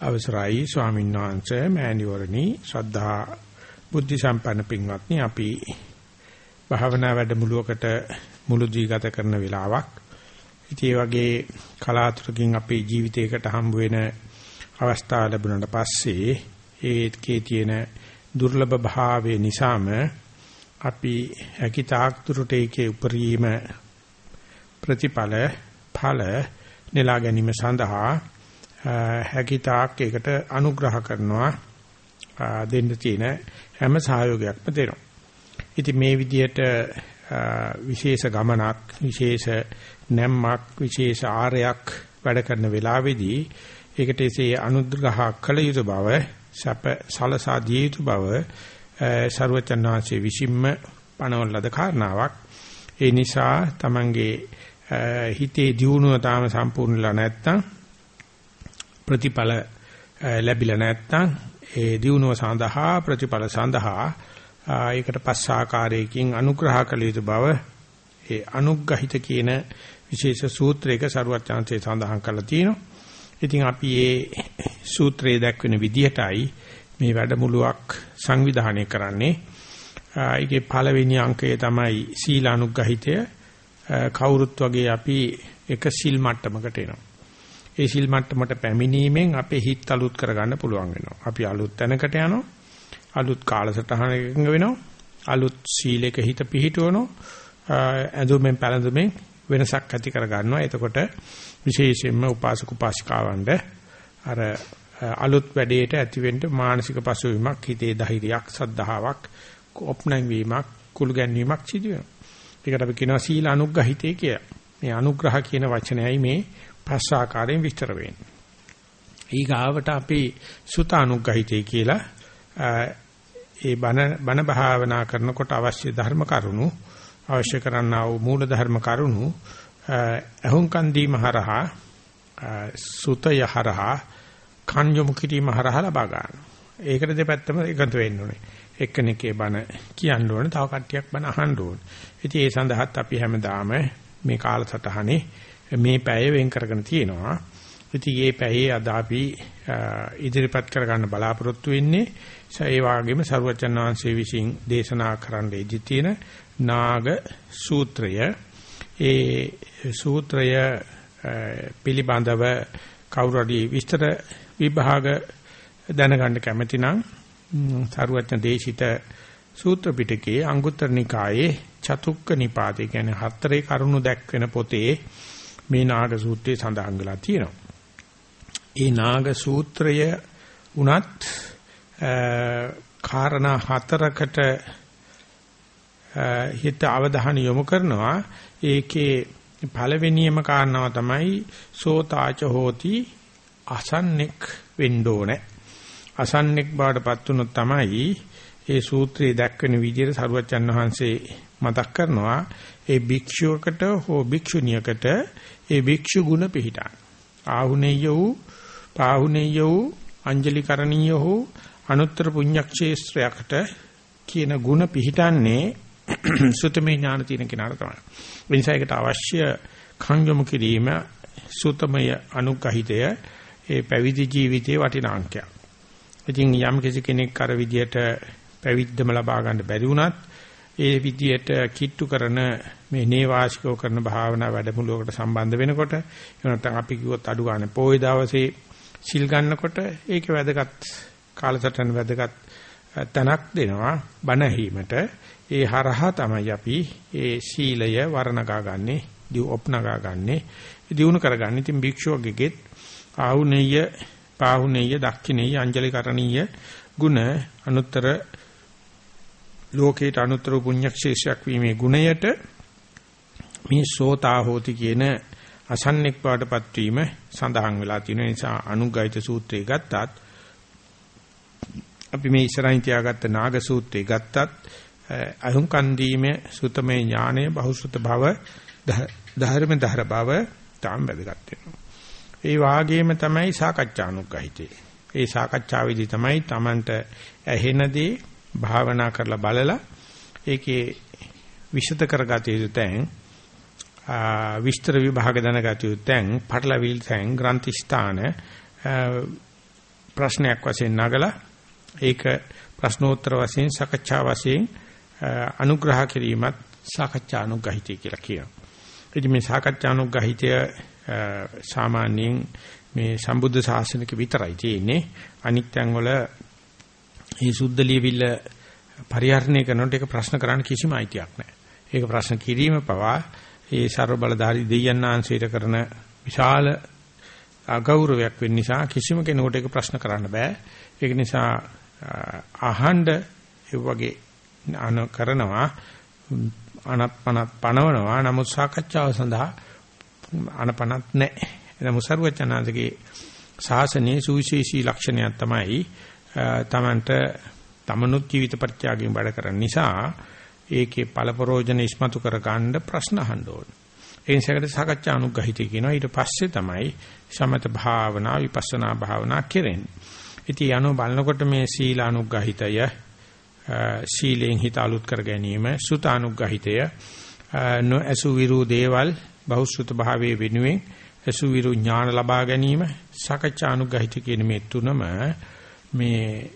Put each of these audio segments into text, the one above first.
අවසරයි ස්වාමීන් වහන්සේ මෑණිවරණි ශ්‍රද්ධා බුද්ධ සම්පන්න පින්වත්නි අපි භාවනා වැඩමුළුවකට මුළු ජීවිත කරන වෙලාවක්. ඉතින් වගේ කලාතුරකින් අපේ ජීවිතයකට හම්බ වෙන අවස්ථා ලැබුණාට පස්සේ ඒකේ තියෙන දුර්ලභ භාවය නිසාම අපි හැකිතාක් දුරට ඒකේ උපරිම ප්‍රතිඵල ඵල නෙලා ගැනීම සඳහා හැකිතාක් ඒකට අනුග්‍රහ කරනවා දෙන්න තියෙන හැම සහයෝගයක්ම දෙනවා. ඉතින් මේ විදිහට විශේෂ ගමනක් විශේෂ නැම්මක් විශේෂ ආරයක් වැඩ කරන වෙලාවේදී ඒකට එසේ අනුග්‍රහ කළ යුතු බව සැප සලසා දිය යුතු බව ਸਰවචන්නාංශයේ විසින්ම පනවන ලද කාරණාවක්. ඒ නිසා Tamange හිතේ දියුණුව තාම සම්පූර්ණලා නැත්තම් ප්‍රතිඵල ලැබිලා නැත්තම් ඒ දියුණුව සඳහා ප්‍රතිඵල සඳහා ඒකට පස් ආකාරයකින් අනුග්‍රහ කළ යුතු බව ඒ අනුග්‍රහිත කියන විශේෂ සූත්‍රයක සරුවචාන්සේ සඳහන් කරලා තියෙනවා. ඉතින් අපි මේ සූත්‍රයේ දක්වන විදිහටයි මේ වැඩමුළුවක් සංවිධානය කරන්නේ. ඒකේ පළවෙනි අංකය තමයි සීලානුග්‍රහිතය. කවුරුත් වගේ අපි එක සිල් මට්ටමකට එනවා. ඒ සිල් මට්ටමට පැමිණීමෙන් අපේ හිත අලුත් කරගන්න පුළුවන් වෙනවා. අපි අලුත් තැනකට යනවා. අලුත් කාලසටහනක වෙනවා. අලුත් සීලයක හිත පිහිටවනවා. ඇඳුමෙන් පැළඳුමෙන් වෙනසක් ඇති කර ගන්නවා. එතකොට විශේෂයෙන්ම උපාසක උපාසිකාවන්ට අර අලුත් වැඩේට ඇතිවෙන්න මානසික පසුබිමක් හිතේ ධෛර්යයක් සද්ධාාවක් ඔප්නං වීමක් කුළු ගැන්වීමක් සිදු වෙනවා. ඒකට අපි කියනවා සීල අනුග්‍රහිතේ කියලා. මේ අනුග්‍රහ කියන වචනයයි මේ පස් ආකාරයෙන් විස්තර වෙන්නේ. ඊගාවට අපි සුත අනුග්‍රහිතේ කියලා ඒ බණ බණ භාවනා කරනකොට අවශ්‍ය ධර්ම කරුණු අවශ්‍ය කරන්නා වූ මූල ධර්ම කරුණු අහුම්කන් දීම හරහා සුතය හරහා කන් යොමු කිරීම හරහා ලබා ගන්න. ඒකට දෙපැත්තම එකතු වෙන්න ඕනේ. එක්කෙනෙක්ගේ බණ කියන්න ඕනේ, තව කට්ටියක් බණ අහන්න ඕනේ. ඉතින් ඒ සඳහාත් අපි හැමදාම මේ කාලසටහනේ මේ පැය වෙන් කරගෙන තියෙනවා. ඉතින් මේ පැයේ අද අපි ඉදිරිපත් කරගන්න බලාපොරොත්තු වෙන්නේ ඒ වගේම සරුවචන් වහන්සේ විසින් දේශනා කරන්න ඉදි තියෙන නාග සූත්‍රය. ඒ සූත්‍රය පිළිබඳව කවුරු හරි විස්තර විභාග දැනගන්න කැමති නම් සරුවචන දේශිත සූත්‍ර පිටකයේ අංගුත්තර නිකායේ චතුක්ක නිපාතේ කියන්නේ හතරේ කරුණු දැක්වෙන පොතේ මේ නාග සූත්‍රයේ සඳහන් වෙලා තියෙනවා. ඒ නාග සූත්‍රය උනත් කාරණා හතරකට හිත අවධානය යොමු කරනවා. ඒකේ පළවෙනියම කාරණාව තමයි සෝතාච හෝති අසන්නෙක් වෙන්න ඕනේ. අසන්නෙක් බවටපත් වුණොත් තමයි ඒ සූත්‍රයේ දැක්වෙන විදිහට සරුවච්චන් වහන්සේ මතක් කරනවා ඒ භික්ෂුවකට හෝ භික්ෂුණියකට ඒ භික්ෂු ගුණ පිහිටාන. ආහුනේය වූ, පාහුනේය වූ, අංජලි කරණීය වූ අනුත්තර පුණ්‍යක්ෂේත්‍රයකට කියන ගුණ පිහිටන්නේ සුතමේ ඥාන තියෙන කෙනාට තමයි. ඒ නිසා ඒකට අවශ්‍ය කංගම කිරීම සුතමය අනුග්‍රහිතය ඒ පැවිදි ජීවිතයේ වටිනාංකයක්. ඉතින් යම් කෙනෙක් අර විදියට පැවිද්දම ලබා ගන්න බැරි වුණත් ඒ විදියට කිට්ටු කරන මේ නේවාසිකව කරන භාවනා වැඩමුළුවකට සම්බන්ධ වෙනකොට එහෙම නැත්නම් අපි කිව්වොත් අඩු ගන්න පොයේ දවසේ සිල් ගන්නකොට ඒකේ වැදගත් කාලසටහන වැදගත් තනක් දෙනවා බණ ඇහිීමට. ඒ හරහා තමයි අපි ඒ සීලය වර්ණගා ගන්නෙ දියු ඔප්නගා ගන්නෙ දියුණු කරගන්නේ. ඉතින් භික්ෂුවගෙත් ආහුනේය පාහුනේය දක්ඛිනේය අංජලි කරණීය ගුණ අනුත්තර ලෝකේට අනුත්තර පුණ්‍යක්ෂේත්‍රයක් වීමේ ගුණයට මේ සෝතා හෝති කියන අසන්නෙක් බවටපත් වීම සඳහන් වෙලා තියෙන නිසා අනුග්ගයිත සූත්‍රය ගත්තත් අපි මේ ඉස්සරහින් තියාගත්ත නාග සූත්‍රය ගත්තත් අහුම් කන්දීමේ සුතමේ ඥානය බහුසුත භව ධර්ම ධර භව තාම වැදගත් වෙනවා. ඒ වාගේම තමයි සාකච්ඡානුග්‍රහිතේ. ඒ සාකච්ඡාවේදී තමයි Tamanට ඇහෙනදී භාවනා කරලා බලලා ඒකේ විෂත කරගත යුතු තැන් විස්තර විභාග දැනගත යුතු තැන් පටලවිල් තැන් ග්‍රන්ථි ස්ථාන ප්‍රශ්නයක් වශයෙන් නගලා ඒක ප්‍රශ්නෝත්තර වශයෙන් සාකච්ඡා වශයෙන් අනුග්‍රහ කිරීමත් සාකච්ඡා අනුග්‍රහිතය කියලා කියනවා. ඉතින් මේ සාකච්ඡා අනුග්‍රහිතය සාමාන්‍යයෙන් මේ සම්බුද්ධ ශාසනික විතරයි තියෙන්නේ. අනිත් තැන් වල මේ සුද්ධ ලියවිල්ල පරිහරණය කරනකොට ඒක ප්‍රශ්න කරන්න කිසිම අයිතියක් නැහැ. ඒක ප්‍රශ්න කිරීම පවා ඒ ਸਰව බලධාරී දෙයයන් ආංශයට කරන විශාල අගෞරවයක් වෙන්න නිසා කිසිම කෙනෙකුට ඒක ප්‍රශ්න කරන්න බෑ. ඒක නිසා අහඬ ඒ වගේ අන කරනවා අනපනත් පනවනවා නමුත් සාකච්ඡාව සඳහා අනපනත් නැහැ. එතන මුසරුවචනාදගේ ශාසනයේ සුවිශේෂී ලක්ෂණයක් තමයි තමන්ට තමනුත් ජීවිත පරිත්‍යාගයෙන් වැඩ කරන නිසා ඒකේ පළපරෝජන ඉස්මතු කර ගන්න ප්‍රශ්න අහන්න ඕනේ. ඒ නිසාකට සාකච්ඡා අනුග්‍රහිතය කියනවා. ඊට පස්සේ තමයි සමත භාවනා විපස්සනා භාවනා කෙරෙන්නේ. ඉතින් යනෝ බලනකොට මේ සීල අනුග්‍රහිතය සීලෙන් හිත අලුත් කර ගැනීම සුත අනුග්‍රහිතය නොඇසු විරු දේවල් බහුසුත භාවයේ වෙනුවෙන් ඇසු විරු ඥාන ලබා ගැනීම සාකච්ඡා අනුග්‍රහිත කියන මේ තුනම මේ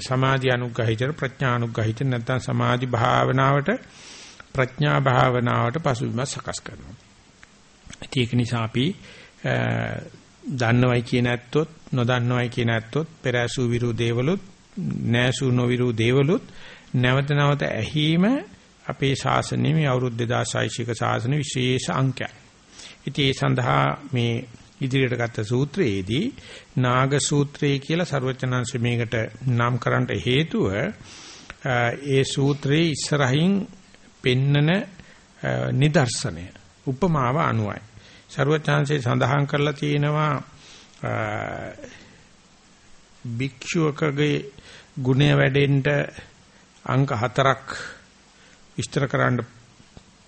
සමාධි අනුග්‍රහිත ප්‍රඥා අනුග්‍රහිත නැත්නම් සමාධි භාවනාවට ප්‍රඥා භාවනාවට පසුබිම සකස් කරනවා. ඒක නිසා අපි දන්නවයි කියන ඇත්තොත් නොදන්නවයි කියන ඇත්තොත් පෙරසු විරු දේවලුත් නෑසු නොවිරු දේවලුත් නැවත නැවත ඇහිම අපේ ශාසනයේ මේ අවුරුදු 2600ක ශාසන විශේෂ අංකයක්. ඉතින් ඒ සඳහා මේ ඉදිරියට ගත්ත සූත්‍රයේදී නාග සූත්‍රය කියලා ਸਰවචනංශ මේකට නම් කරන්නට හේතුව ඒ සූත්‍රයේ ඉස්සරහින් පෙන්නන නිදර්ශනය උපමාව අනුවයි. ਸਰවචනංශේ සඳහන් කරලා තියෙනවා භික්ෂුවකගේ ගුණය වැඩෙන්න අංක හතරක් විස්තර කරන්න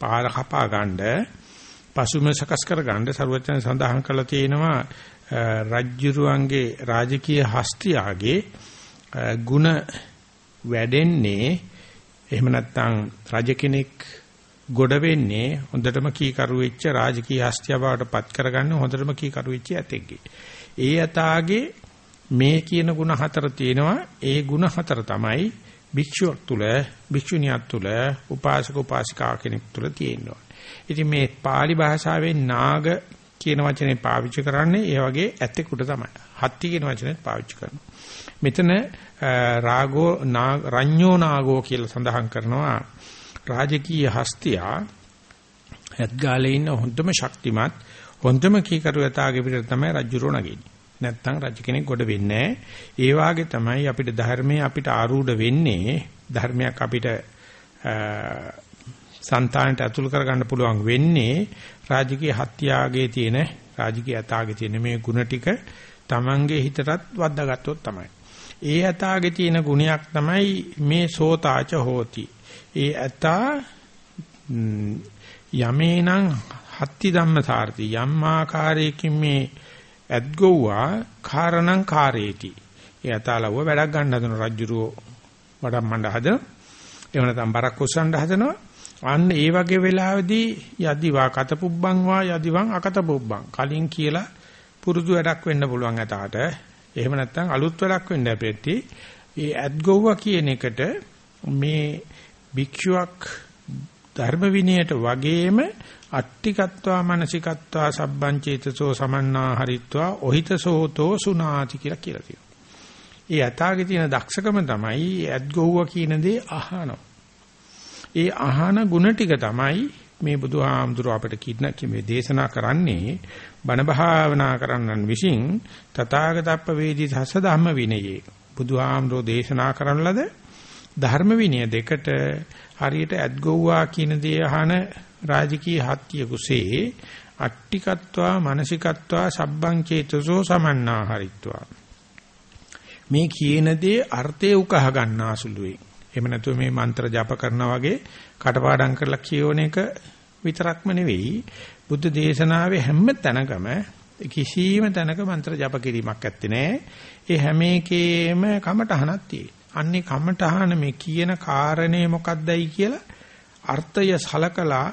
පාර කපා ගන්නේ පසුම සකස් කර ගන්න සරුවචන සඳහන් කළා තියෙනවා රජ්ජුරුවන්ගේ රාජකීය හස්තියාගේ ಗುಣ වැඩෙන්නේ එහෙම නැත්නම් රජ කෙනෙක් ගොඩ වෙන්නේ හොඳටම කීකරු වෙච්ච රාජකීය හස්තිය බවට පත් කරගන්න හොඳටම කීකරු වෙච්ච ඇතෙක්ගේ. ඒ යතාගේ මේ කියන ಗುಣ හතර තියෙනවා. ඒ ಗುಣ හතර තමයි භික්ෂුවක් තුල, භික්ෂුණියක් තුල, උපාසක උපාසිකා කෙනෙක් තුල තියෙනවා. ඉතින් මේ pāli භාෂාවෙන් නාග කියන වචනේ පාවිච්චි කරන්නේ ඒ වගේ ඇත්තෙකුට තමයි. හත්ති කියන වචනේත් පාවිච්චි කරනවා. මෙතන රාගෝ රඤ්ඤෝ නාගෝ කියලා සඳහන් කරනවා රාජකීය හස්තියා ඇත්ගාලේ ඉන්න හොඳම ශක්තිමත් හොඳම කීකරු යතාගේ පිටර තමයි රජුරෝ නගින්නේ. නැත්තම් රජ කෙනෙක් ගොඩ වෙන්නේ ඒ වාගේ තමයි අපිට ධර්මයේ අපිට ආරූඪ වෙන්නේ ධර්මයක් අපිට సంతానට ඇතුල් කරගන්න පුළුවන් වෙන්නේ රාජකීය හත්යාගේ තියෙන රාජකීය අතාගේ තියෙන මේ ಗುಣ ටික Tamange හිතටත් වද්දාගත්තොත් තමයි. ඒ අතාගේ තියෙන ගුණයක් තමයි මේ සෝතාච හෝති. ඒ අතා යමේනම් හත්ති ධම්මසාරති යම් ආකාරයකින් මේ ඇද්ගොව්වා කාරණං කාරේති. ඒ අතාලව වැඩක් ගන්න හදන රජුරෝ වඩම් මණ්ඩ හදන. එහෙම නැත්නම් බරක් උස්සන්න හදනවා. අන්න ඒ වගේ වෙලාවෙදී යදිවා කතපුබ්බං වා යදිවං අකතපුබ්බං කලින් කියලා පුරුදු වැඩක් වෙන්න පුළුවන් ඇතාට එහෙම නැත්නම් අලුත් වැඩක් වෙන්න අපෙtti ඒ ඇද්ගොව්වා කියන එකට මේ භික්ෂුවක් ධර්ම විනයට වගේම අට්ටිකත්වා මානසිකත්වා සබ්බං චේතසෝ සමන්නා හරිත්වා ඔහිතසෝතෝ සුනාති කියලා කියලා තියෙනවා. ඒ යථාගේ තියෙන දක්ෂකම තමයි ඇද්ගොව්වා කියන දේ අහනවා. ඒ අහන ಗುಣ ටික තමයි මේ බුදුහාමුදුරුව අපිට කින්න මේ දේශනා කරන්නේ. බණ භාවනා කරන්නන් විසින් තථාගතප්ප වේදී සස ධම්ම විනයේ බුදුහාමුදුරුව දේශනා කරන ලද ධර්ම විනය දෙකට හරියට ඇද්ගොව්වා කියන දේ අහන රාජකීය හත්ය කුසේ අට්ටිකත්වා මානසිකත්වා සබ්බං චේතසෝ සමන්නා හරිත්වා මේ කියන දේ අර්ථය උකහා ගන්නාසුළුවේ එහෙම නැතුව මේ මන්ත්‍ර ජප කරනා වගේ කටපාඩම් කරලා කියවන එක විතරක්ම නෙවෙයි බුද්ධ දේශනාවේ හැම තැනකම කිසියම් තැනක මන්ත්‍ර ජප කිරීමක් ඇත්තේ නැහැ. ඒ හැම එකේම කමටහනක් තියෙනවා. අන්නේ කමටහන මේ කියන කාරණේ මොකක්දයි කියලා අර්ථය සලකලා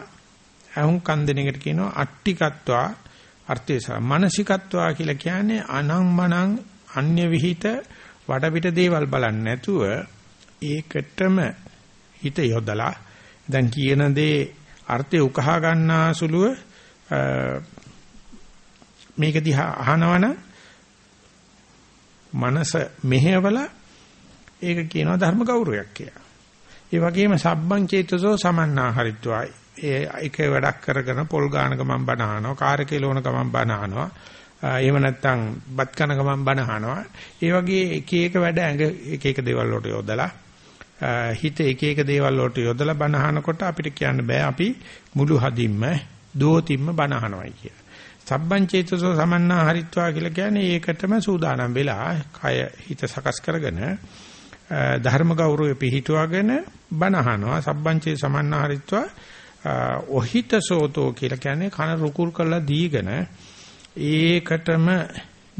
අහුන් කන් දෙන එකට කියනවා අට්ටිකත්වා අර්ථය සහ මානසිකත්වා කියලා කියන්නේ අනංමනං අන්‍ය විහිිත වඩපිට දේවල් බලන්නේ නැතුව ඒකටම හිත යොදලා දැන් කියන දේ අර්ථය උකහා ගන්නා සුළුව මේක දිහා අහනවනම් මනස මෙහෙवला ඒක කියනවා ධර්ම ගෞරවයක් කියලා. ඒ වගේම සබ්බං චේතසෝ සමන්නාහරිත්වා ඒ එක වැඩක් කරගෙන පොල් ගානක මම බණ අහනවා කාර් කෙලවන ගමන් බණ අහනවා එහෙම නැත්නම් බත් කන ගමන් බණ අහනවා ඒ වගේ එක එක වැඩ ඇඟ එක එක දේවල් වලට යොදලා හිත එක එක දේවල් වලට යොදලා බණ අහනකොට අපිට කියන්න බෑ අපි මුළු හදින්ම දෝතිම්ම බණ අහනවායි කියලා. සබ්බං චේතසෝ සමන්නා හරිත්වා කියලා කියන්නේ ඒකටම සූදානම් වෙලා කය හිත සකස් කරගෙන ධර්ම ගෞරවය පිහිටුවගෙන බණ අහනවා සබ්බං චේ සමන්නා හරිත්වා ඔහිතසෝතෝ කියලා කියන්නේ කන රුකුල් කරලා දීගෙන ඒකටම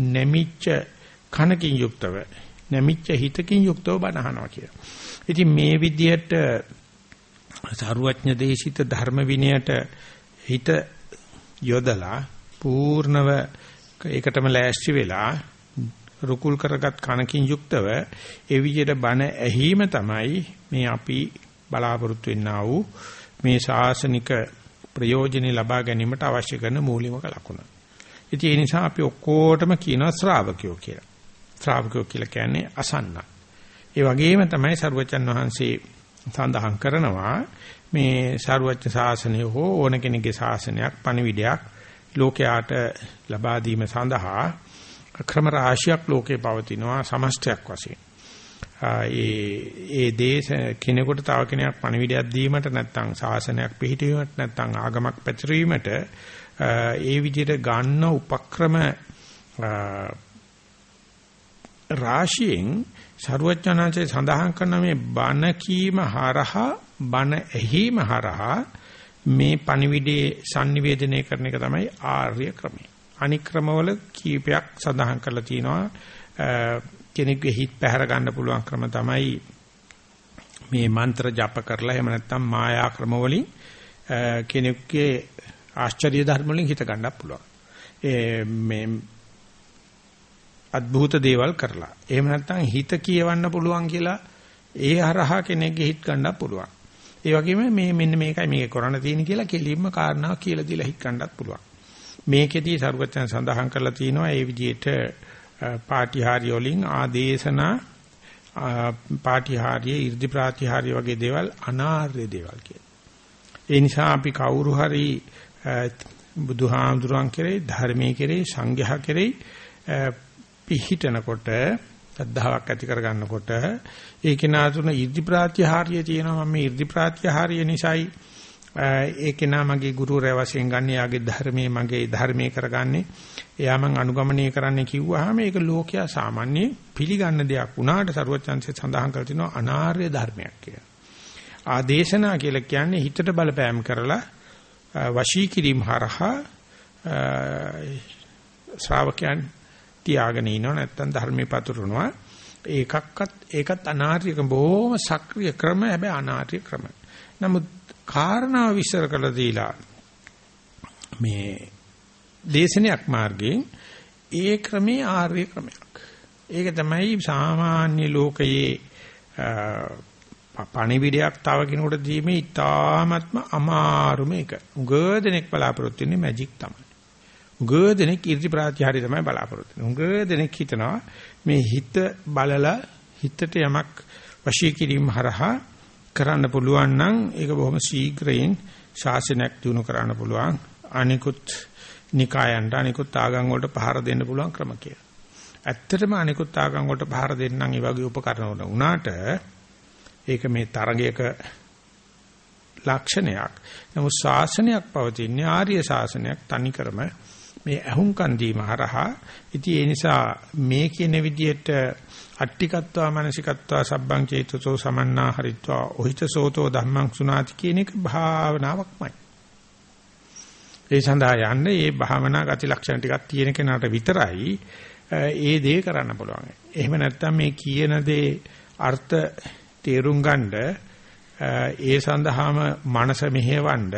නැමිච්ච කනකින් යුක්තව නැමිච්ච හිතකින් යුක්තව බණ අහනවා කියලා. ඉතින් මේ විදිහට සාරුවඥ දේශිත ධර්ම විනයට හිත යොදලා පූර්ණව ඒකටම ලෑස්ති වෙලා රුකුල් කරගත් කනකින් යුක්තව ඒ විදිහට බණ ඇහිම තමයි මේ අපි බලාපොරොත්තු වෙන්නා වූ මේ ශාසනික ප්‍රයෝජනෙ ලබා ගැනීමට අවශ්‍ය කරන මූලික ලකුණ. ඉතින් ඒ නිසා අපි ඔක්කොටම කියනවා ශ්‍රාවකයෝ කියලා. ශ්‍රාවකයෝ කියලා කියන්නේ අසන්න. ඒ වගේම තමයි සරුවචන් වහන්සේ සඳහන් කරනවා මේ සරුවච්ච ශාසනය හෝ ඕන කෙනෙකුගේ ශාසනයක් පණිවිඩයක් ලෝකයාට ලබා දීම සඳහා ක්‍රම රාශියක් ලෝකේ පවතිනවා සමස්තයක් වශයෙන්. ඒ ඒ දේශ කෙනෙකුට තව කෙනෙක් පණිවිඩයක් දීමට නැත්නම් ශාසනයක් පිළිහිටීමට නැත්නම් ආගමක් පැතිරීමට ඒ විදිහට ගන්න උපක්‍රම රාශියෙන් ਸਰුවචනාංශය සඳහන් කරන මේ බණ කීම හරහා බණ ඇහිම හරහා මේ පණිවිඩේ sannivedanaya කරන එක තමයි ආර්ය ක්‍රමය. අනික් ක්‍රමවල කීපයක් සඳහන් කරලා තිනවා කෙනෙකුගේ හිත පැහැර ගන්න පුළුවන් ක්‍රම තමයි මේ මන්ත්‍ර ජප කරලා එහෙම නැත්නම් මායා ක්‍රම වලින් කෙනෙකුගේ ආශ්චර්ය ධර්ම වලින් හිත ගන්නත් පුළුවන්. ඒ මේ අద్භූත දේවල් කරලා. එහෙම නැත්නම් හිත කියවන්න පුළුවන් කියලා ඒ හරහා කෙනෙක්ගේ හිත ගන්න පුළුවන්. ඒ වගේම මේ මෙන්න මේකයි මේක කරන්න තියෙන කියලා කෙලින්ම කාරණා කියලා දීලා හිත ගන්නත් පුළුවන්. මේකෙදී සරුවචන සඳහන් කරලා තිනවා ඒ විදිහට පාටිහාරිය වලින් ආදේශනා පාටිහාරිය 이르දි ප්‍රාතිහාරිය වගේ දේවල් අනාර්ය දේවල් කියලා. ඒ නිසා අපි කවුරු හරි බුදුහාමුදුරන් කෙරේ ධර්මයේ කෙරේ සංඝයා කෙරේ පිහිටනකොට සද්ධාාවක් ඇති කරගන්නකොට ඒ කෙනා තුන 이르දි ප්‍රත්‍යහාරය තියෙනවා මම මේ 이르දි ප්‍රත්‍යහාරය නිසායි ඒ කෙනා මගේ ගුරුවරයා වශයෙන් ගන්න යාගේ ධර්මයේ මගේ ධර්මයේ කරගන්නේ එයා මං අනුගමනය කරන්න කිව්වහම ඒක ලෝකයා සාමාන්‍ය පිළිගන්න දෙයක් වුණාට සරුවචන්සේ සඳහන් කර තිනවා අනාර්ය ධර්මයක් කියලා. ආදේශනා කියලා කියන්නේ හිතට බලපෑම් කරලා වශී කිරීම හරහා ශ්‍රාවකයන් තියාගෙන ඉනව නැත්තම් ධර්මයේ පතුරනවා ඒකක්වත් ඒකත් අනාර්ය බොහොම සක්‍රිය ක්‍රම හැබැයි අනාර්ය ක්‍රම. නමුත් කාරණා විශ්සර කළ දීලා මේ දේශනයක් මාර්ගයෙන් ඒ ක්‍රමේ ආර්ය ක්‍රමයක්. ඒක තමයි සාමාන්‍ය ලෝකයේ පණිවිඩයක් තව කෙනෙකුට දීමේ ඉතාමත්ම අමාරුම එක. උගදෙනෙක් බලාපොරොත්තු වෙන්නේ මැජික් තමයි. උගදෙනෙක් ඉර්ධි ප්‍රාතිහාරය තමයි බලාපොරොත්තු වෙන්නේ. උගදෙනෙක් හිතනවා මේ හිත බලලා හිතට යමක් වශී කිරීම හරහා කරන්න පුළුවන් නම් ඒක බොහොම ශීඝ්‍රයෙන් ශාසනයක් දිනු කරන්න පුළුවන්. අනිකුත් නිකායන්ට අනිකුත් ආගම් වලට පහර දෙන්න පුළුවන් ක්‍රම කියලා. ඇත්තටම අනිකුත් ආගම් වලට පහර දෙන්නම් ඒ වගේ උපකරණ වල උනාට ඒක මේ තරගයක ලක්ෂණයක්. නමුත් ශාසනයක් පවතින්නේ ආර්ය ශාසනයක් තනිකරම මේ අහුම්කන් දීම හරහා ඉතින් ඒ නිසා මේ කියන විදිහට අට්ටිකත්වා මානසිකත්වා සබ්බං චේතසෝ සමන්නා හරිත්වා ඔහිතසෝතෝ ධම්මං සුනාති කියන එක භාවනාවක්මයි. ඒ සඳහා යන්නේ මේ භාවනා ගති ලක්ෂණ ටිකක් තියෙන කෙනාට විතරයි ඒ දේ කරන්න පුළුවන්. එහෙම නැත්නම් මේ කියන දේ අර්ථ තේරුම් ගන්න ඒ සඳහාම මනස මෙහෙවන්න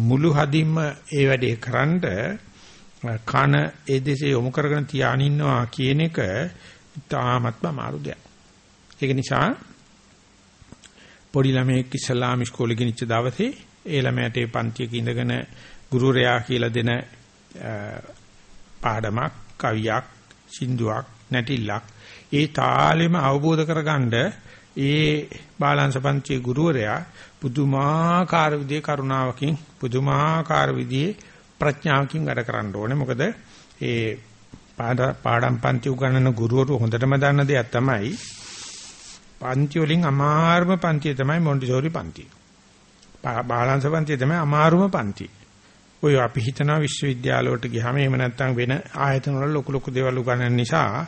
මුළු හදින්ම ඒ වැඩේ කරන්න කන ඒ දෙසේ යොමු කරගෙන තියාගෙන ඉන්නවා කියන එක තාමත්ම අමාරු දෙයක්. ඒක නිසා පොඩි ළමයෙක් ඉස්ලාම ඉස්කෝලේ ගෙනිච්ච දවසේ ඒ ළමයාට ඒ පන්තියක ඉඳගෙන ගුරුරයා කියලා දෙන පාඩමක් කවියක් සින්දුවක් නැටිල්ලක් ඒ තාලෙම අවබෝධ කරගන්න ඒ බාලංශ පන්තියේ ගුරුවරයා පුදුමාකාර විදිහේ කරුණාවකින් පුදුමාකාර විදිහේ ප්‍රඥාවකින් වැඩ කරන්න ඕනේ මොකද ඒ පාඩම් පන්ති උගන්වන ගුරුවරු හොඳටම දන්න දෙයක් තමයි පන්ති වලින් අමාරුම පන්තිය තමයි මොන්ටිසෝරි පන්තිය. බාලංශ පන්තිය තමයි අමාරුම පන්තිය. ඔය අපි හිතනවා විශ්වවිද්‍යාල වලට ගියාම එහෙම නැත්නම් වෙන ආයතන වල ලොකු ලොකු දේවල් උගන්වන නිසා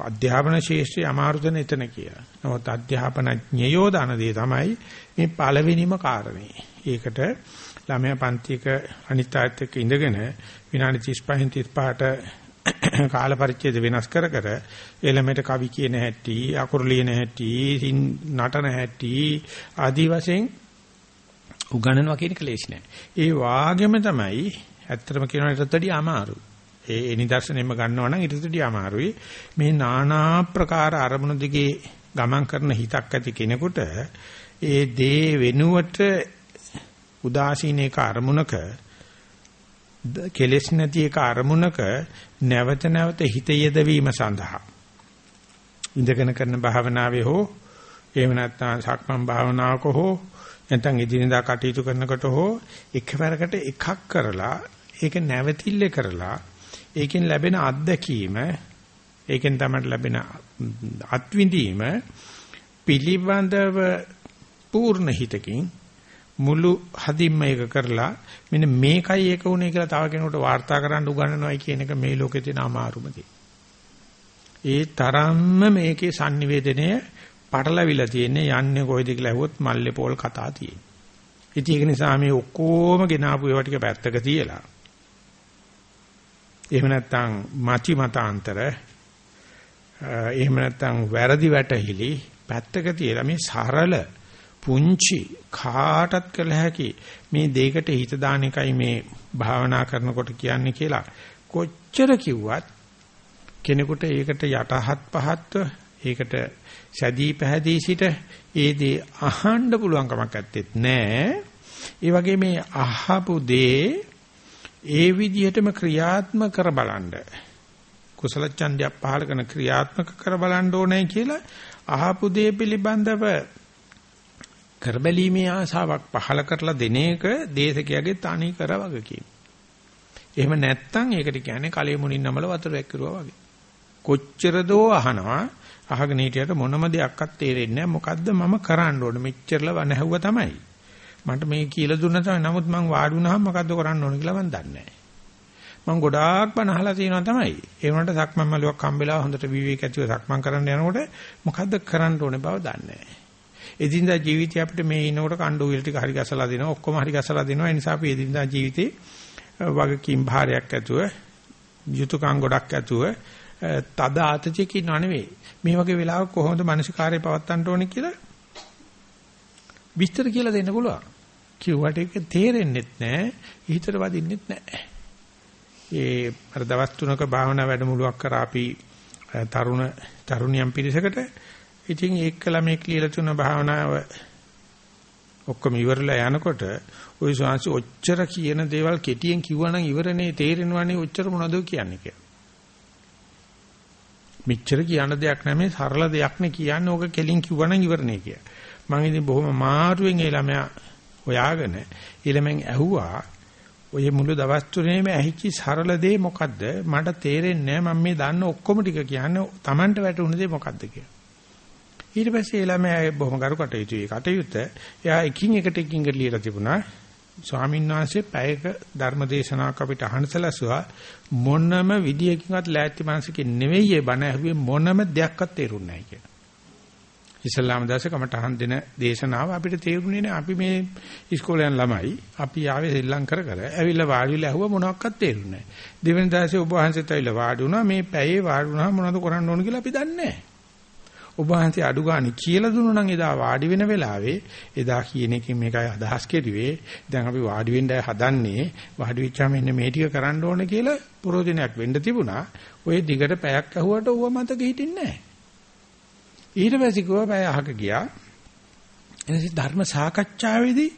අධ්‍යාපන ශාස්ත්‍රය අමාරුදන එතන කියලා. නමුත් අධ්‍යාපන ඥයෝ දාන දේ තමයි මේ පළවෙනිම කාරණේ. ඒකට ළමයා පන්තියක අනිත් ආයත් එක්ක ඉඳගෙන විනාඩි 35 35ට කාල පරිච්ඡේද වෙනස් කර කර එළමෙට කවි කියන හැටි අකුරු ලියන හැටි නටන හැටි ආදි වශයෙන් උගන්වනවා කියන කලේශ නැහැ. ඒ වාගෙම තමයි ඇත්තටම කියනවා ඊටත් වැඩිය අමාරු. ඒ නිදර්ශනෙම ගන්නවා නම් ඊටත් වැඩිය අමාරුයි. මේ নানা ප්‍රකාර අරමුණු දිගේ ගමන් කරන හිතක් ඇති කෙනෙකුට ඒ දේ වෙනුවට උදාසීන එක අරමුණක කෙලෙස් නැති එක අරමුණක නැවත නැවත හිත යෙදවීම සඳහා. ඉඳගෙන කරන භාවනාවේ හෝ එහෙම නැත්නම් සක්මන් භාවනාවක හෝ නැත්නම් එදිනෙදා කටයුතු කරනකොට හෝ එකවරකට එකක් කරලා ඒක නැවතිල්ල කරලා ඒකෙන් ලැබෙන අත්දැකීම ඒකෙන් තමයි ලැබෙන අත්විඳීම පිළිබඳව පූර්ණ හිතකින් මුළු හදින්ම ඒක කරලා මෙන්න මේකයි ඒක උනේ කියලා තව කෙනෙකුට වාර්තා කරන්න උගන්වනවයි කියන එක මේ ලෝකේ තියෙන අමාරුම ඒ තරම්ම මේකේ sannivedanaya පටලවිලා තියෙන්නේ යන්නේ කොයිද කියලා ඇහුවොත් මල්ලේ පොල් කතා තියෙන්නේ. ඉතින් ඒක නිසා මේ ඔක්කොම ගෙනාපු ඒවා ටික පැත්තක තියලා එහෙම නැත්නම් මාචි මතාන්තර එහෙම නැත්නම් වැරදි වැටහිලි පැත්තක තියලා මේ සරල පුංචි කාටත් කළ හැකි මේ දෙයකට හිත දාන එකයි මේ භාවනා කරනකොට කියන්නේ කියලා කොච්චර කිව්වත් කෙනෙකුට ඒකට යටහත් පහත්ව ඒකට සැදී පැහැදී සිට ඒ දේ අහන්න පුළුවන් කමක් නැත්තේත් නෑ. ඒ වගේ මේ අහපු දේ ඒ විදිහටම ක්‍රියාත්මක කර බලන්න. කුසල ඡන්දයක් පහල කරන ක්‍රියාත්මක කර බලන්න ඕනේ කියලා අහපු දේ පිළිබඳව කරබැලීමේ ආසාවක් පහල කරලා දෙන එක දේශකයාගේ තනි කර වගකීම. එහෙම නැත්තම් ඒකට කියන්නේ කලෙ මුණින් නමල වතුර වැක්කිරුවා වගේ. කොච්චර දෝ අහනවා අහගෙන හිටියට මොනම දෙයක්වත් තේරෙන්නේ නැහැ. මොකද්ද මම කරන්න ඕනේ? මෙච්චරලා නැහුවා තමයි. මට මේ කියලා දුන්න තමයි. නමුත් මං වාඩි වුණාම මොකද්ද කරන්න ඕනේ කියලා මං දන්නේ නැහැ. මං ගොඩාක් බණ අහලා තියෙනවා තමයි. ඒ වුණාට සක්මන් මලුවක් හම්බෙලා හොඳට විවේක ඇතිව සක්මන් කරන්න යනකොට මොකද්ද කරන්න ඕනේ බව දන්නේ නැහැ. එදිනදා ජීවිතය අපිට මේ ඉනකොට කණ්ඩු වීල් ටික හරි ගසලා දෙනවා. ඔක්කොම හරි ගසලා දෙනවා. ඒ නිසා අපි එදිනදා ජීවිතේ වගකීම් භාරයක් ඇතුව යුතුයකම් ගොඩක් ඇතුව තද ආතතියක ඉන්නව නෙවෙයි. මේ වගේ වෙලාවක කොහොමද මානසිකාරය පවත්වන්න ඕනේ කියලා විස්තර කියලා දෙන්න පුළුවන්. කිව්වට ඒක තේරෙන්නෙත් නැහැ, හිතට වදින්නෙත් නැහැ. ඒ අර දවස් තුනක භාවනා වැඩමුළුවක් කරා අපි තරුණ තරුණියන් පිරිසකට ඉතින් ඒකලා මේ කියලා තුන භාවනාව ඔක්කොම ඉවරලා යනකොට ওই ශාංශ ඔච්චර කියන දේවල් කෙටියෙන් කිව්වනම් ඉවරනේ තේරෙනවනේ ඔච්චර මොනවද කියන්නේ කියලා. මෙච්චර කියන දෙයක් නැමේ සරල දෙයක් නේ කියන්නේ ඕක කෙලින් කිව්වනම් ඉවරනේ කියලා. මම ඉතින් බොහොම මාරුවෙන් ඒ ළමයා හොයාගෙන ඊළමෙන් ඇහුවා ඔය මුළු දවස් තුනේම ඇහිච්ච සරල දේ මොකද්ද මට තේරෙන්නේ නැහැ මම මේ දන්න ඔක්කොම ටික කියන්නේ Tamanට වැටුණ දේ මොකද්ද කියලා. ඊට පස්සේ ළමයා බොහොම කරු කටයුතු ඒ කටයුත්ත එයා එකින් එකට එකින් එකට ලියලා තිබුණා ස්වාමීන් වහන්සේ පැයක ධර්ම දේශනාවක් අපිට අහන්නසලසුවා මොනම විදියකින්වත් ලෑස්ති මානසිකේ නෙවෙයි ඒ බණ ඇහුවේ මොනම දෙයක්වත් තේරුන්නේ නැහැ කියලා. ඉස්ලාම දාසකමට අහන් දෙන දේශනාව අපිට තේරුනේ නැහැ. අපි මේ ඉස්කෝලේ යන ළමයි අපි ආවේ සෙල්ලම් කර කර ඇවිල්ලා වාඩි වෙලා ඇහුවා මොනවක්වත් තේරුන්නේ නැහැ. දෙවෙනි දාසේ ඔබ වහන්සේත් ඇවිල්ලා වාඩි වුණා මේ පැයේ වාඩි වුණා මොනවද කරන්න ඕන කියලා අපි දන්නේ නැහැ. ඔබ වහන්සේ අඩු ගානේ කියලා දුන්නා නම් එදා වාඩි වෙන වෙලාවේ එදා කියන එකකින් මේකයි අදහස් කෙරුවේ. දැන් අපි වාඩි වෙන්නයි හදන්නේ. වාඩි වෙච්චාම එන්න මේ ටික කරන්න ඕනේ කියලා ප්‍රෝජනයක් වෙන්න තිබුණා. ඔය දිගට පැයක් ඇහුවට ඌව මතක හිටින්නේ නැහැ. ඊට පස්සේ කිව්වා පැය අහක ගියා. එනිසා ධර්ම සාකච්ඡාවේදී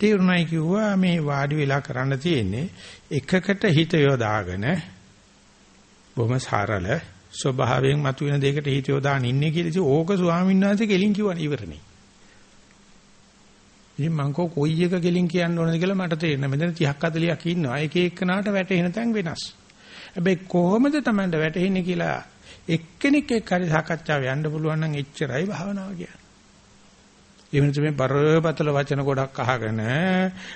තේරුණයි කිව්වා මේ වාඩි වෙලා කරන්න තියෙන්නේ එකකට හිත යොදාගෙන බොහොම සරල ස්වභාවයෙන් මතුවෙන දෙයකට හිත යොදාගෙන ඉන්නේ කියලා ඉතින් ඕක ස්වාමීන් වහන්සේ කෙලින් කිව්වනේ ඉවරනේ. ඉතින් මං කෝ කොයි එක කෙලින් කියන්න ඕනද කියලා මට තේරෙනවා. මෙතන 30ක් 40ක් ඉන්නවා. එක එකනාට වැටෙන තැන් වෙනස්. හැබැයි කොහොමද Tamanට වැටෙන්නේ කියලා එක්කෙනෙක් එක්ක හරි සාකච්ඡාව යන්න පුළුවන් නම් එච්චරයි භාවනාව කියන්නේ. එහෙම නැත්නම් මේ බරපතල වචන ගොඩක් අහගෙන